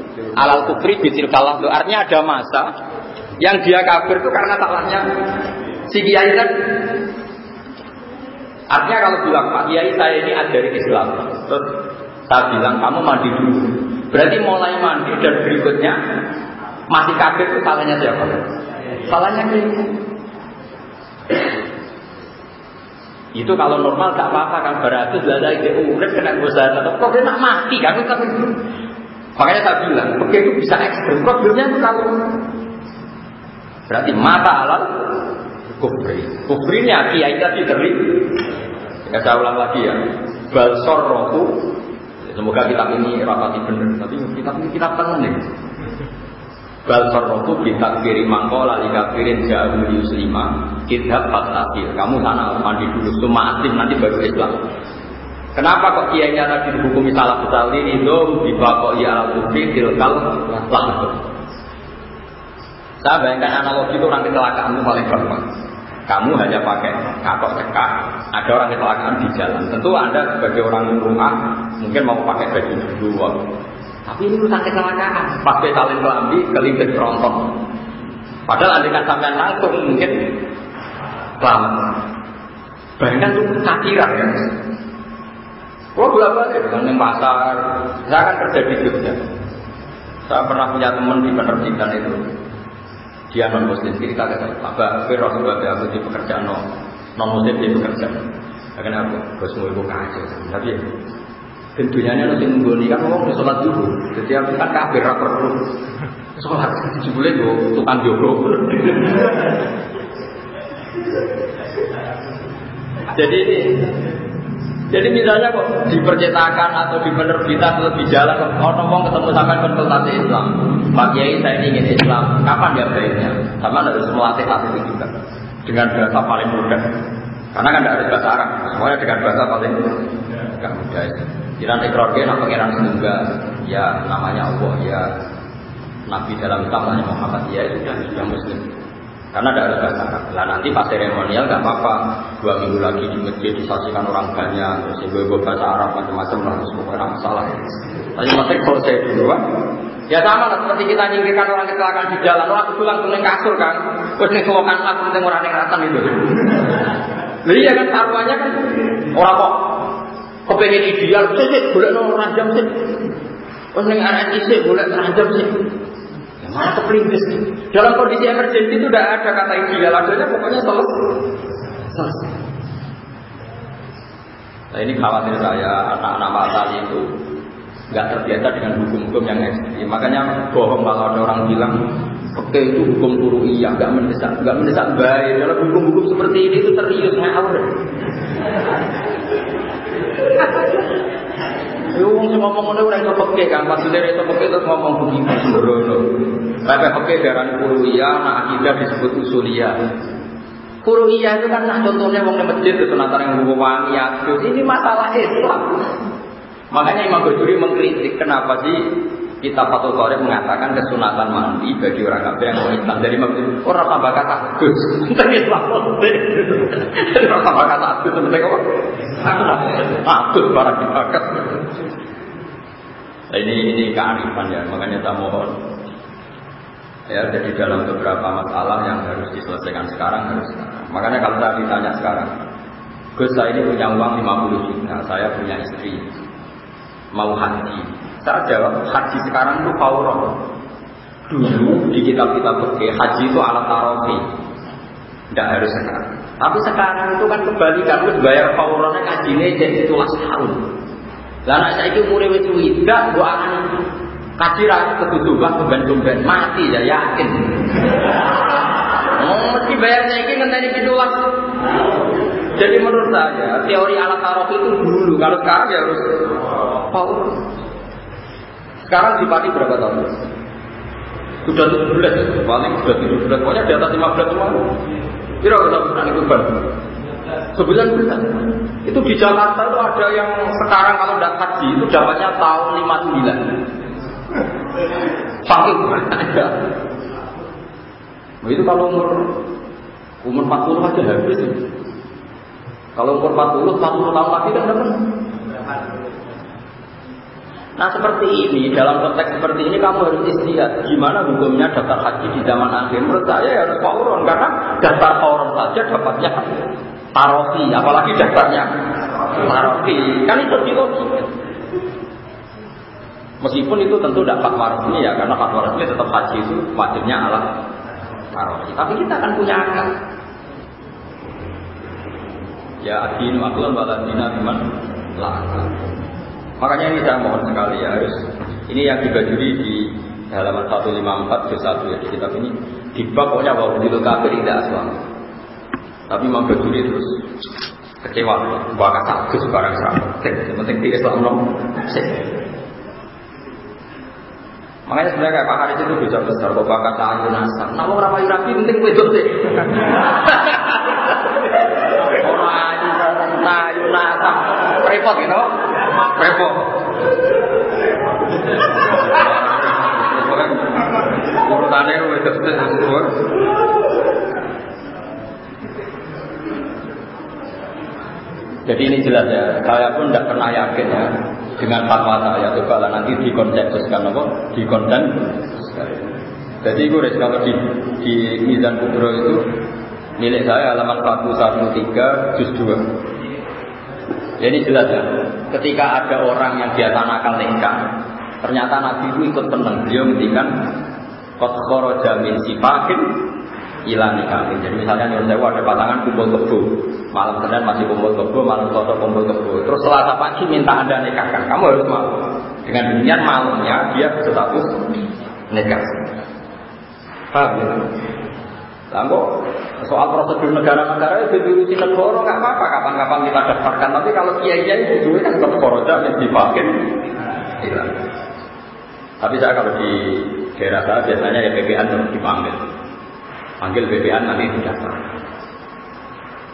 alal kufri bitil kalah Artinya ada masa yang dia kafir itu karena salahnya si kiai kan. Artinya kalau bilang Pak Kiai saya ini dari Islam, terus saya bilang kamu mandi dulu. Berarti mulai mandi dan berikutnya masih kafir itu salahnya siapa? Salahnya kita. Itu kalau normal gak apa-apa kan. Berarti sudah itu urip kena dosa tetap kok nak mati? Kan tapi makanya saya bilang begitu bisa ekstrim problemnya itu kalau berarti mata halal kufri. Kufrinya kiai tadi teri. Ya saya ulang lagi ya. Balsor rohu. Ya, semoga kitab ini rapati benar. Tapi kitab ini kitab tenang nih. Balsor rohu kita kiri mangkola li kafirin jauh lima. Kitab fatakir. Kamu sana mandi dulu. Cuma asim nanti baru Islam. Kenapa kok kiainya tadi dihukumi salah besar ini itu kok ya alat bukti tilkal langsung. Saya bayangkan analogi itu orang kecelakaan itu paling gampang. Kamu hanya pakai kakok cekak, ada orang kecelakaan di jalan. Tentu Anda sebagai orang rumah mungkin mau pakai baju dulu. Tapi ini urusan kecelakaan. Pas salin kelambi, kelintir tronton. Padahal anda kan sampai langsung mungkin selamat. Bayangkan itu kakiran kan. Oh bolak balik dengan pasar. Saya kan kerja di Jogja. Saya pernah punya teman di penerbitan itu. Dia non muslim kita kata apa Firot sebagai aku di pekerjaan non non muslim di pekerjaan. Akan aku bosmu ibu kacau. Tapi tentunya ini nanti nunggoni. Kan mau sholat dulu. Jadi aku kan kafir rapor perlu. Sholat jebule gue tukang jogo [LAUGHS] jadi ini jadi misalnya kok di percetakan atau di penerbitan atau di jalan orang ngomong ketemu sampai konsultasi Islam. Pak Kiai saya ingin Islam. Kapan ya baiknya? Sama harus melatih itu juga dengan bahasa paling mudah. Karena kan tidak ada bahasa Arab, semuanya dengan bahasa paling mudah. Jiran ikrar nak pangeran semoga ya namanya Allah ya Nabi dalam Islam namanya Muhammad ya sudah sudah Muslim. Karena tidak ada bahasa Arab. Lah nanti pas seremonial nggak apa-apa. Dua minggu lagi di masjid disaksikan orang banyak, terus ibu-ibu bahasa Arab macam-macam lah, terus pokoknya masalah. Tapi maksudnya kalau saya dulu, ya sama lah seperti kita nyingkirkan orang kecelakaan di jalan, orang itu langsung kasur kan. Terus nih kalau kan aku penting orang yang ratan itu. Jadi ya kan taruhannya kan orang kok kepengen ideal, sih boleh nol rajam sih. Terus nih RSI sih boleh rajam sih. Ya, mana kepelintis Dalam kondisi emergensi itu tidak ada kata ideal, adanya pokoknya selesai. Selesai. Nah ini khawatir saya anak-anak Pak itu nggak terbiasa dengan hukum-hukum yang ekstrim. Makanya bohong kalau ada orang bilang Oke itu hukum iya, nggak mendesak, nggak mendesak baik. Dalam hukum-hukum seperti ini itu serius ngawur. [LAUGHS] Yo wong sing ngomong ngene ora iso kan, maksudnya iso peke terus ngomong begitu sembrono. Tapi peke darani iya, nah akidah disebut usulia. iya itu kan nah contohnya wong di masjid itu nanti yang wangi Ini masalah Islam. Makanya Imam Ghazali mengkritik kenapa sih kita Fathul Qorib mengatakan kesunatan mandi bagi orang kafir yang mau Islam dari Ghazali orang tambah kata Gus tentang Islam orang tambah kata Gus tentang apa? Gus barang. Nah, ini ini kearifan ya makanya saya mohon ya jadi dalam beberapa masalah yang harus diselesaikan sekarang harus. Makanya kalau saya ditanya sekarang, Gus saya ini punya uang 50 juta, saya punya istri, mau haji. Saya jawab, haji sekarang itu fauron. Dulu di kitab-kitab fikih haji itu alat tarofi. Tidak harus sekarang. Tapi sekarang itu kan kebalikan, lu bayar fauronnya kajinya jadi tulas tahun. Lah anak saya itu umurnya wis tidak gua akan kaji rakyat ketutupan keban-keban mati ya yakin. Oh, mesti bayarnya ini ngenteni pitulas. Jadi menurut saya teori alat tarof itu dulu, kalau sekarang ya harus power. Sekarang Pati berapa tahun? Sudah 17, paling sudah 17, pokoknya di atas 15 semua. Kira kira bisa itu ban. Sebulan bulan. Itu di Jakarta itu ada yang sekarang kalau tidak haji itu dapatnya tahun 59. Saking ada. Nah, itu kalau umur umur 40 aja habis. Kalau umur 40, 40 tahun lagi kan dapat. Nah seperti ini, dalam konteks seperti ini kamu harus istihad. Gimana hukumnya daftar haji di zaman akhir? Menurut saya ya harus fauron Karena daftar fauron saja dapatnya tarofi Apalagi daftarnya tarofi Kan itu logika Meskipun itu tentu dapat fatwa ya Karena fatwa resmi tetap haji itu wajibnya alat tarofi Tapi kita akan punya akal. Ya adinu aklan waladina biman lakal Makanya ini saya mohon sekali ya harus Ini yang dibajuri di halaman 154 ke 1 ya di kitab ini. Di bab pokoknya bahwa itu kafir tidak asal tapi Imam Bajuri terus kecewa bahwa kata Gus barang sama yang penting di Islam nom Makanya sebenarnya kayak Pak Haris itu bisa besar kok bakat tahu nasab. Namun ramai rapi penting wedok sih. Nah, Yunasa repot gitu, repot. Urutannya wis dhuwur. Jadi ini jelas ya, saya pun tidak pernah yakin ya dengan fatwa saya coba lah nanti dikonsensuskan apa? Dikonsen. Jadi gue kalau di, di Mizan Kubro itu milik saya halaman 413 juz 2. Jadi jelas ya, ketika ada orang yang dia nakal nikah, ternyata Nabi itu ikut tenang. Beliau ngendikan kot jamin sifakin ilan nikahin. Jadi misalnya nyuruh saya ada pasangan kumpul kebo, malam senin masih kumpul kebo, malam selasa kumpul kebo. Terus selasa pagi minta anda nikahkan, kamu harus mau. Dengan demikian malamnya dia berstatus nikah. Paham ya? Lalu soal prosedur negara-negara itu diurusi negara nggak apa-apa kapan-kapan kita daftarkan. Tapi kalau kiai-kiai itu kan ke Koroja dipakai hilang. Tapi saya kalau di daerah saya biasanya ya BPN terus dipanggil. Panggil BPN nanti didaftar.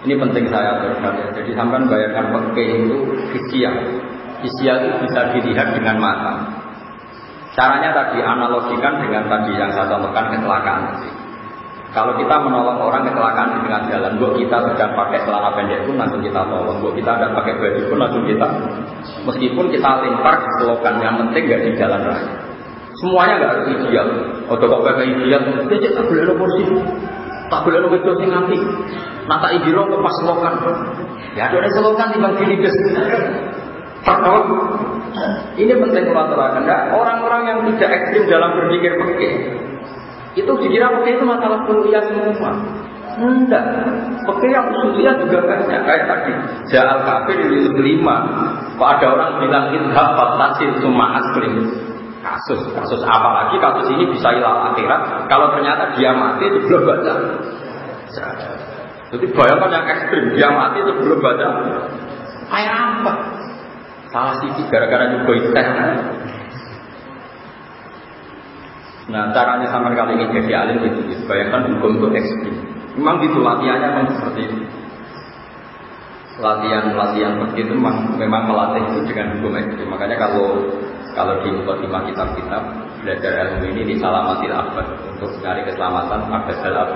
Ini penting saya terkait. Ya. Jadi sampai bayarkan pakai itu fisial. Fisial itu bisa dilihat dengan mata. Caranya tadi analogikan dengan tadi yang saya contohkan kecelakaan. Kalau kita menolong orang kecelakaan di tengah jalan, buat kita sedang pakai celana pendek pun langsung kita tolong. Buat kita ada pakai baju pun langsung kita. Meskipun kita lempar slogan yang penting nggak di jalan raya. Semuanya nggak harus ideal. Atau kok pakai ideal, dia tak boleh kursi. Tak boleh wedok sing nganti. Nak tak ibiro ke pas selokan. Ya ada selokan di bangkini des. Pernah. Ini penting kalau aturakan. Nah, orang-orang yang tidak ekstrim dalam berpikir pakai itu dikira pakai itu masalah kuliah semua. Enggak. Pakai yang usulnya juga banyak kayak tadi. Jal kafir di lima. Kok ada orang bilang idhab fatasi cuma asli. Kasus, kasus apalagi kasus ini bisa hilang akhirat. Kalau ternyata dia mati itu belum baca. Jadi bayangkan yang ekstrim, dia mati itu belum baca. Kayak apa? Salah sisi gara-gara juga ikhlas. Nah caranya sama kali ini jadi alim gitu. Bayangkan hukum itu ekstrim. Memang gitu latihannya memang seperti itu. Latihan-latihan seperti itu memang, memang melatih itu dengan hukum ekstrim. Makanya kalau kalau di lima kitab-kitab belajar ilmu ini di salamatil abad untuk mencari keselamatan abad dalam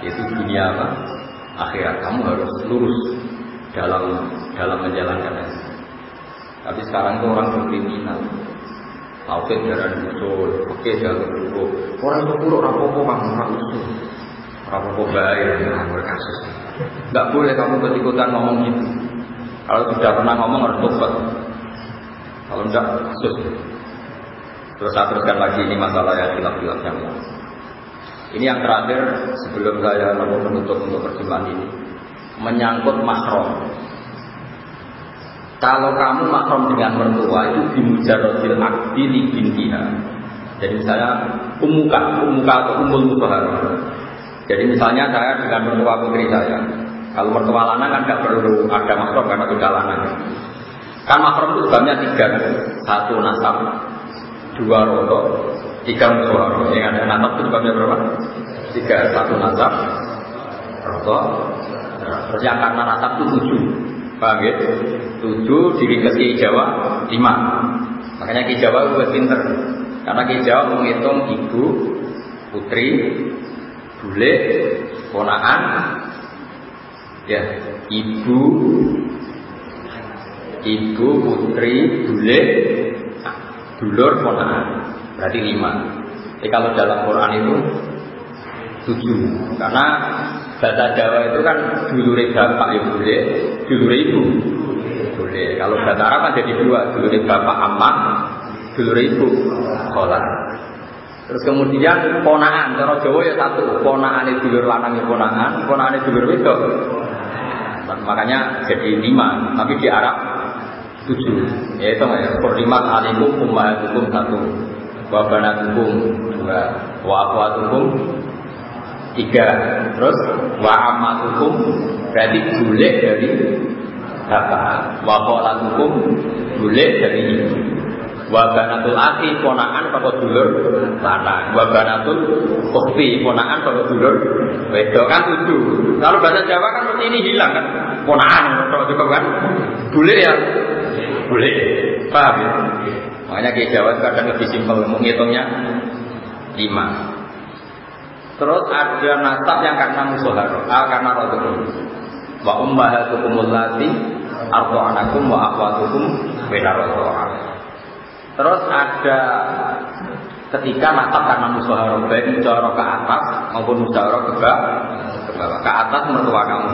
itu dunia apa akhirat kamu harus lurus dalam dalam menjalankan itu. Tapi sekarang itu orang berkriminal Tauhid darah usul, oke jalur dulu. Orang itu kurang rapopo bang, orang usul. Rapopo bayar, ngawur kasus. Gak boleh kamu ketikutan ngomong gitu. Kalau sudah pernah ngomong harus tobat. Kalau enggak, kasus. Terus saya teruskan lagi ini masalah yang hilaf-hilaf yang Ini yang terakhir sebelum saya menutup untuk perjumpaan ini menyangkut mahram. Kalau kamu mahram dengan mertua itu bimujarodil akdi li bintiha. Jadi misalnya umuka, umuka atau umul mutahar. Jadi misalnya saya dengan mertua putri saya. Kalau mertua lanang kan nggak perlu ada mahram karena sudah lanang. Kan mahram itu sebabnya tiga, satu nasab, dua roto, tiga musuharo. Yang ada nasab itu sebabnya berapa? Tiga, satu nasab, roto, terus yang karena nasab itu tujuh. Paham ya? Tujuh diri ke Kiai Jawa, lima. Makanya Kiai Jawa juga pinter. Karena Kiai Jawa menghitung ibu, putri, bule, ponaan, ya, ibu, ibu, putri, bule, dulur, ponaan. Berarti lima. Jadi kalau dalam Quran itu tujuh. Karena bahasa Jawa itu kan dulure bapak ya boleh, dulure ibu boleh. Kalau bahasa Arab kan jadi dua, dulure bapak amak, dulure ibu kholat. Terus kemudian ponaan, cara Jawa ya satu, ponaan itu dulur lanang ya ponaan, ponaan itu dulur wedok. Makanya jadi lima, tapi di Arab tujuh. Ya itu ya, Kurnimat alikum ummahatukum satu, wabanatukum dua, wa akhwatukum tiga. Terus wa amatukum berarti boleh dari bapak. Wa hukum boleh dari ibu. Wa banatul akhi ponaan pada dulur lanang wa banatul ukhti ponaan pada dulur wedok. Kan tujuh. Kalau bahasa Jawa kan mesti ini hilang kan? Ponaan kalau juga kan. Boleh ya? Boleh. Paham ya? Makanya ke Jawa kadang lebih simpel menghitungnya lima Terus ada nasab yang karena musuharo, ah, karena rotukum. Wa ummahatukum allati anakum wa akhwatukum beda Terus ada ketika nasab karena musuharo baik musuharo ke atas maupun musuharo ke bawah, ke atas mertua kamu.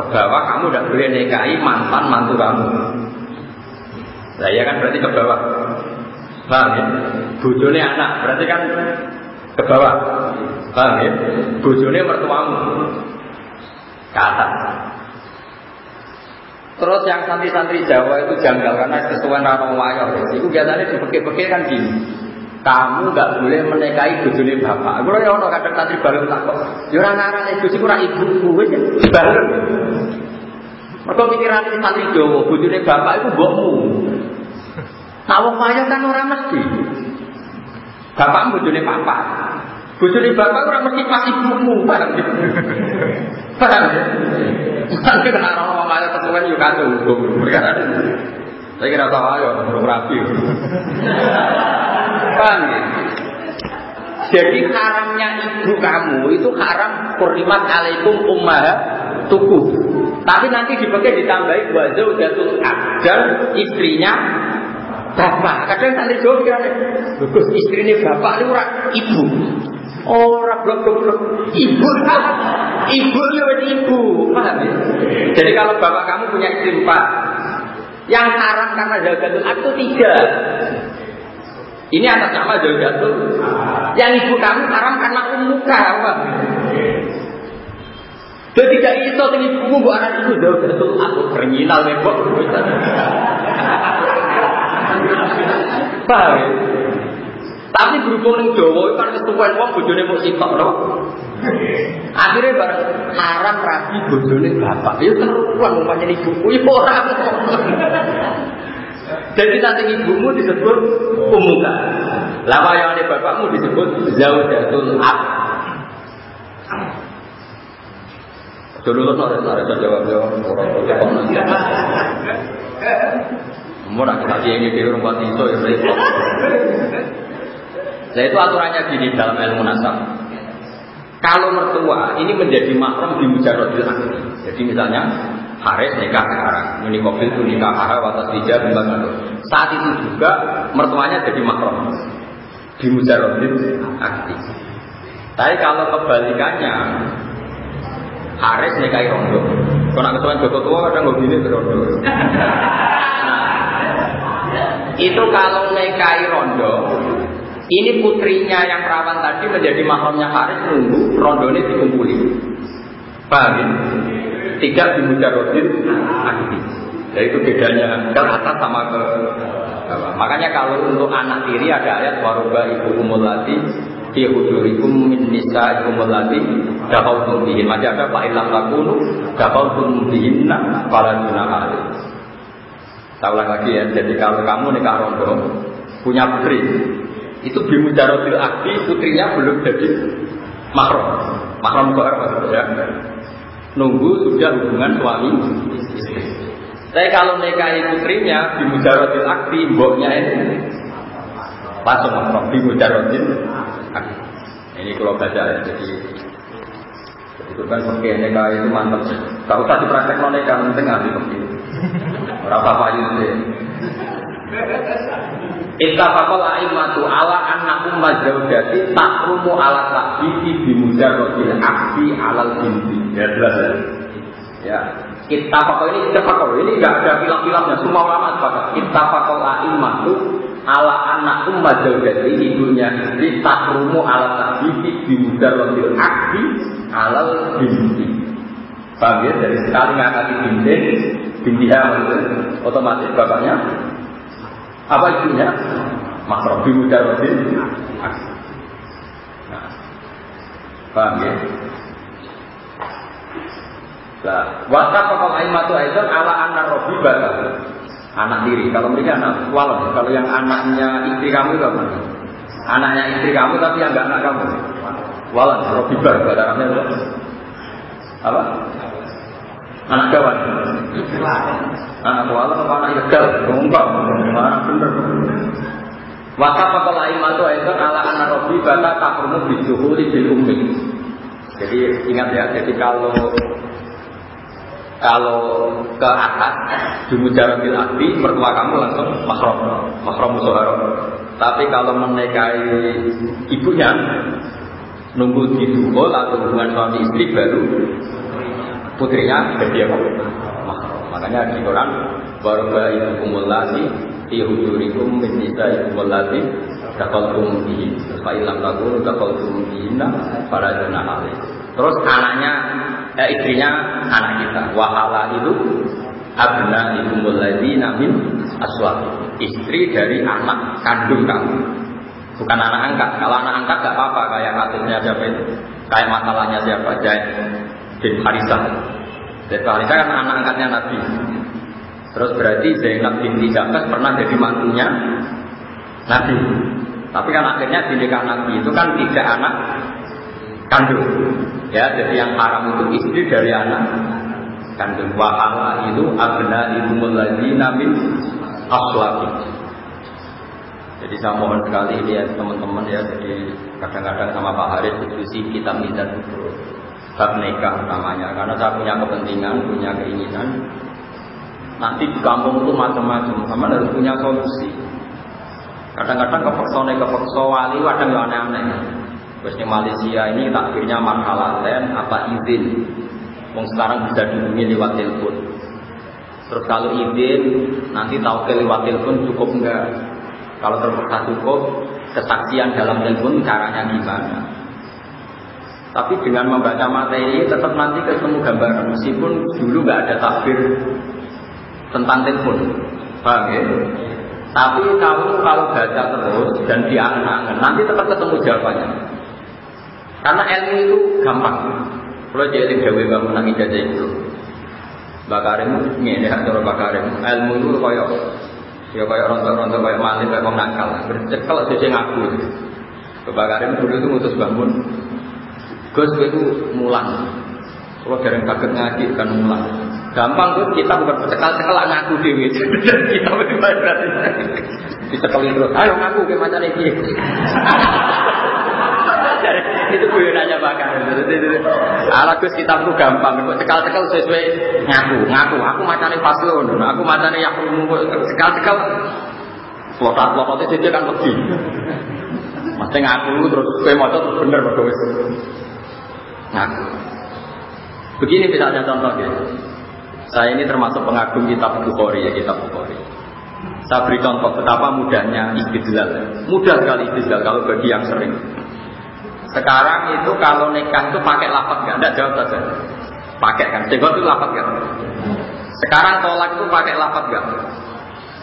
Ke bawah kamu tidak boleh nikahi mantan mantu kamu. Nah ya kan berarti ke bawah. Paham ya? Bujone anak berarti kan ke bawah. Paham ya? Bojone mertuamu ke atas. Terus yang santri-santri Jawa itu janggal karena sesuai rano wayo. Itu biasanya dipekir-pekir kan gini. Kamu nggak boleh menikahi bojone bapak. Gue ya ono kadang santri baru tak kok. Ya ora ngarane bojoku ora ibu gue bareng. Mereka pikiran ini santri Jawa, bojone bapak itu mbokmu. Nah wong kan ora mesti. Bapak bojone papa. Bojone bapak ora mesti pas ibumu, paham ya? Paham ya? Mungkin kena orang kesuwen yuk kacau hukum. Perkara Saya kira tahu ayo, belum rapi. Paham ya? Jadi haramnya ibu kamu itu haram kurnimat alaikum ummah tuku. Tapi nanti dipakai ditambahi wajah zaujatul dan istrinya bapak. Kadang santri jawab kira bagus istrinya bapak ini orang ibu. Orang blok blok ibu, ibu lewat ibu, paham ya? Jadi kalau bapak kamu punya istri empat, yang haram karena jatuh aktu tiga. Ini atas nama jatuh. Yang ibu kamu haram karena umuka, apa? Jadi tidak iso dengan ibumu buat anak itu jauh jatuh aku kriminal kok. Paham ya? Tapi berhubung ning Jawa kan ketuan wong bojone mau sitok no. Akhirnya bareng haram rabi bojone bapak. Ya keruan umpamanya ibuku ya ora. Jadi nanti ibumu disebut umuka. Lah wayane bapakmu disebut zaujatul ab. Dulu lo nore nore jawab jawab orang Mau nak kaji ini di rumah itu ya. Nah itu aturannya gini dalam ilmu nasab. Kalau mertua ini menjadi mahram di mujarodil akli. Jadi misalnya Haris nikah sekarang, ini kobil itu nikah hara atas tiga bimbang Saat itu juga mertuanya jadi mahram di mujarodil akli. Tapi kalau kebalikannya Haris nikahi rondo. Kalau nak ketuaan Joko tua kadang nggak gini rondo. Nah, itu kalau nikahi rondo, ini putrinya yang perawan tadi menjadi mahramnya Haris nunggu rondo ini dikumpuli. Paham ya? Tidak di mujarodin aktif. Jadi itu bedanya ke atas sama ke bawah. Makanya kalau untuk anak tiri ada ayat waruba ibu umulati fi hujurikum min nisaikum allati dakhaltum bihin. Masih ada fa illam takunu dakhaltum bihinna fala junaha Saya ulang lagi ya, jadi kalau kamu nikah rondo punya putri, itu bimujarotil akti putrinya belum jadi mahram. Mahram ke ya. Nunggu sudah hubungan suami. Tapi kalau nikahi putrinya bimujarotil akti, mboknya ini langsung mahram bimujarotil ini kalau baca ya, jadi itu kan pakai neka itu mantap. Tak usah dipraktek non neka, penting ahli pakai. Berapa apa itu sih? Ittafaqal a'immatu ala anna umma zaujati takrumu ala takbiti bimujarrodil akti alal binti. Ya jelas ya. Ya. Ittafaqal ini ittafaqal ini enggak ada pilaf-pilafnya semua ulama sepakat. Ittafaqal a'immatu ala anak umma zaujati ibunya istri takrumu ala takbiti bimujarrodil akti alal binti. Paham ya? Dari sekali ngangkati binti, binti otomatis bapaknya apa isinya? Makrob bimujarodin Nah, paham ya? Nah, wata pokok aimatu aizon ala anak robi batal anak diri. Kalau mereka anak walon, kalau yang anaknya istri kamu itu apa? Anaknya istri kamu tapi yang enggak anak kamu. Walon, robi bar, bahasa Arabnya apa? Anak kawan. Anak wala apa anak yegal? Enggak, anak bener. Wakaf kalau imatu itu ala anak robi bata takrumu bijuhuli bil ummi. Jadi ingat ya, jadi kalau kalau ke atas di mujarabil akti mertua kamu langsung mahram mahram musoharo tapi kalau menikahi ibunya nunggu di duhul atau hubungan suami istri baru putrinya jadi apa? Makanya di Quran warga itu kumulasi fi hujurikum min nisa'ikum allati dakaltum bihi fa illam takunu dakaltum bihinna para junah Terus anaknya eh, istrinya anak kita. Wahala itu abna ikumul ladzina min aswat. Istri dari anak kandung kamu. Bukan anak angkat. Kalau anak angkat gak apa-apa kayak kasusnya siapa itu. Kayak masalahnya siapa? Jahit bin Harisah. Dan Harisah kan anak angkatnya Nabi. Terus berarti Zainab binti Jakas pernah jadi mantunya Nabi. Tapi kan akhirnya dinikah Nabi itu kan tidak anak kandung. Ya, jadi yang haram itu istri dari anak kandung. Wahala itu abna ibu ladzina min aslabi. Jadi saya mohon sekali ini ya teman-teman ya, jadi kadang-kadang sama Pak Haris diskusi kita minta itu bab nikah namanya, karena saya punya kepentingan, punya keinginan. Nanti di kampung itu macam-macam, sama harus punya solusi. Kadang-kadang kepeksa nih kepeksa wali, kadang yang aneh-aneh. Terusnya Malaysia ini takdirnya marhalaten apa izin. Wong sekarang bisa dihubungi lewat telepon. Terus kalau izin nanti tahu ke lewat telepon cukup enggak? Kalau terpaksa cukup, kesaksian dalam telepon caranya gimana? Tapi dengan membaca materi tetap nanti ketemu gambar meskipun dulu nggak ada takbir tentang telepon, paham ya? Tapi kalau kalau baca terus dan diangan-angan nanti tetap ketemu jawabannya. Karena ilmu itu gampang. Kalau jadi gawe bangun nang ijazah itu. Bakarim ngene hak cara bakarim. Ilmu itu kaya ya kaya rontok-rontok kaya malih kaya nakal. Bercekel sing ngaku. Bakarim dulu itu ngutus bangun. Gus itu mulang. Kalau dereng kaget ngaji kan mulang. Gampang tuh kita bukan cekal-cekal ngaku dewi. [LAUGHS] kita berarti dicekelin terus. Ayo ngaku macam ini [LAUGHS] itu guyonannya bakar. Ala Gus kitabku gampang, cekal-cekal sesuai ngaku, ngaku. Aku macane paslon, aku macane yakrumu cekal-cekal. Lotat-lotat itu kan lebih. Mesti ngaku terus kowe maca terus bener padha. Ngaku. Begini misalnya contohnya. Saya ini termasuk pengagum kitab Bukhari ya kitab Bukhari. Saya beri contoh betapa mudahnya istidlal. Mudah sekali istidlal kalau bagi yang sering. Sekarang itu kalau nikah itu pakai lapat nggak? Tidak jawab saja. Pakai kan? Sehingga itu lapat nggak? Sekarang tolak itu pakai lapat nggak?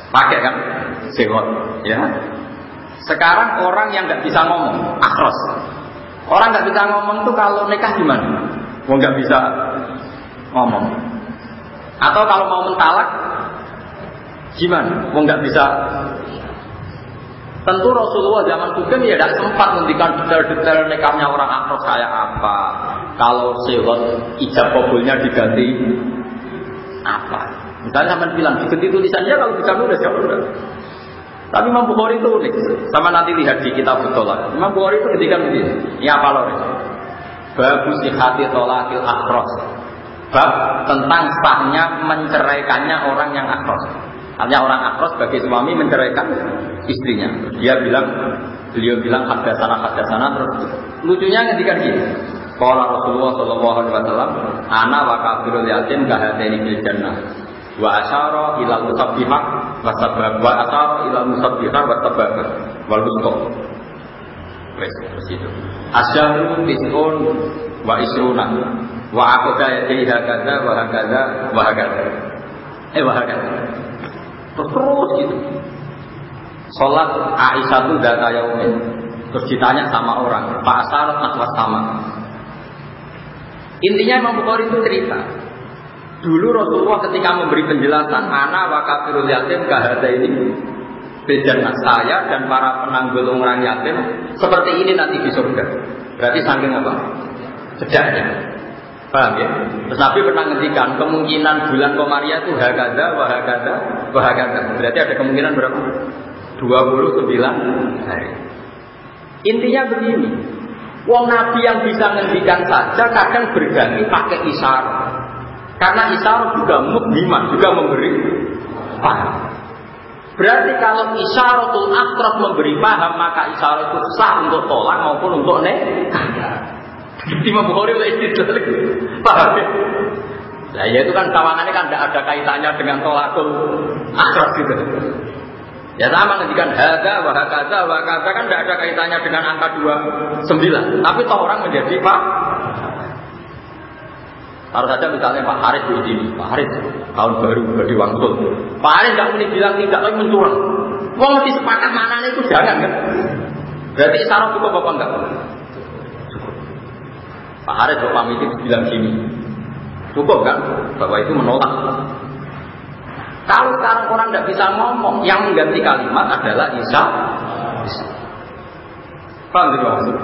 Pakai kan? Sehingga ya. Sekarang orang yang nggak bisa ngomong, akros. Orang nggak bisa ngomong itu kalau nikah gimana? Mau nggak bisa ngomong. Atau kalau mau mentalak, gimana? Mau nggak bisa Tentu Rasulullah zaman Sugeng ya tidak sempat menghentikan detail-detail nikahnya orang akros kayak apa. Kalau sewot ijab kabulnya diganti apa. Misalnya sampai bilang diganti tulisannya kalau bisa nulis ya udah. Tapi Imam Bukhari itu unik. Sama nanti lihat di kitab Bukhari. Imam Bukhari itu ketika begini. Ini apa loh? Babu sihati tolakil akros. Bab tentang sahnya menceraikannya orang yang akros. Hanya orang akros bagi suami menceraikan istrinya. Dia bilang, beliau bilang ada sana ada sana terus lucunya ketika gini. Kalau Rasulullah Shallallahu Alaihi Wasallam, anak wa kafirul yatim kahadeni bil jannah. Wa asyara ila musabbihah wa sabab wa asyara ila musabbihah wa sabab wal mustoq. Wes terus itu. Asyharu tis'un wa isruna wa aqda yadihi hakadha wa hakadha wa hakadha. Eh wa hakadha. Terus gitu. Sholat Aisyah itu data yaumin. Terus ditanya sama orang, Pak Asar naswas sama. Intinya Imam Bukhari itu cerita. Dulu Rasulullah ketika memberi penjelasan, Ana wa kafirul yatim kahada ini Bedan saya dan para penanggul orang yatim seperti ini nanti di surga. Berarti saking apa? Sejaknya. Paham ya? Terus Nabi pernah ngendikan kemungkinan bulan Komaria itu hakada, wahakada, wahakada. Berarti ada kemungkinan berapa? 29 hari. Intinya begini. Wong Nabi yang bisa ngendikan saja kadang berganti pakai isyarat. Karena isyarat juga mukmimah, juga memberi paham. Berarti kalau isyaratul akrab memberi paham, maka isyarat itu sah untuk tolak maupun untuk nek. [LAUGHS] Imam Bukhari oleh istidlal. Paham? Nah ya itu kan kawangannya kan tidak ada kaitannya dengan tolakul akras gitu. Ya sama kan haga, wahakaza, wahakaza kan tidak ada kaitannya dengan angka 29. Tapi toh orang menjadi Pak Taruh saja misalnya Pak Haris di sini, Pak Haris tahun baru di Wangsul. Pak Haris tidak mungkin bilang tidak, tapi mencurang. Wong mesti sepakat mana itu jangan kan? Berarti isyarat cukup apa enggak? Pak Haris pamit itu bilang gini. Cukup kan? Bahwa itu menolak. Kalau sekarang orang tidak bisa ngomong, yang mengganti kalimat adalah Isa. Paham tidak maksud?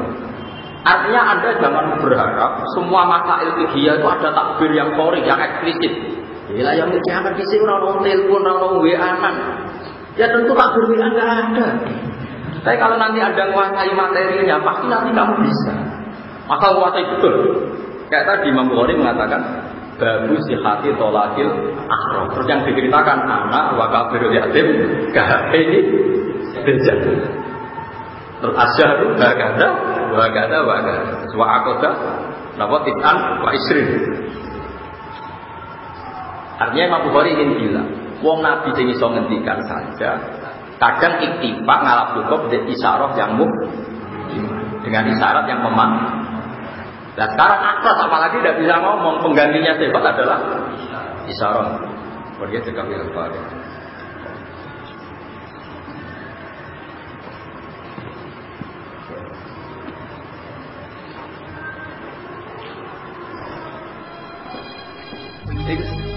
Artinya Anda jangan berharap semua masa dia itu ada takbir yang kori, yang eksplisit. Bila yang akan di sini orang telepon, orang WA Ya tentu takbir WA nggak ada. Tapi kalau nanti ada menguasai materinya, pasti nanti kamu bisa. Maka kuasai betul. Kayak tadi Imam Bukhari mengatakan babu sihati tolakil akhro. Terus yang diceritakan anak wa kafirul yatim ini bejat. Terus asyharu hakada wa kada wa akoda napa titan wa isrin. Artinya Imam Bukhari ingin bilang wong nabi sing iso ngendikan saja kadang iktifa ngalap cukup dengan isyarat yang muk dengan isyarat yang memang nah sekarang akras apalagi tidak bisa ngomong penggantinya sifat adalah isyarat. Oh dia cekap ya Amen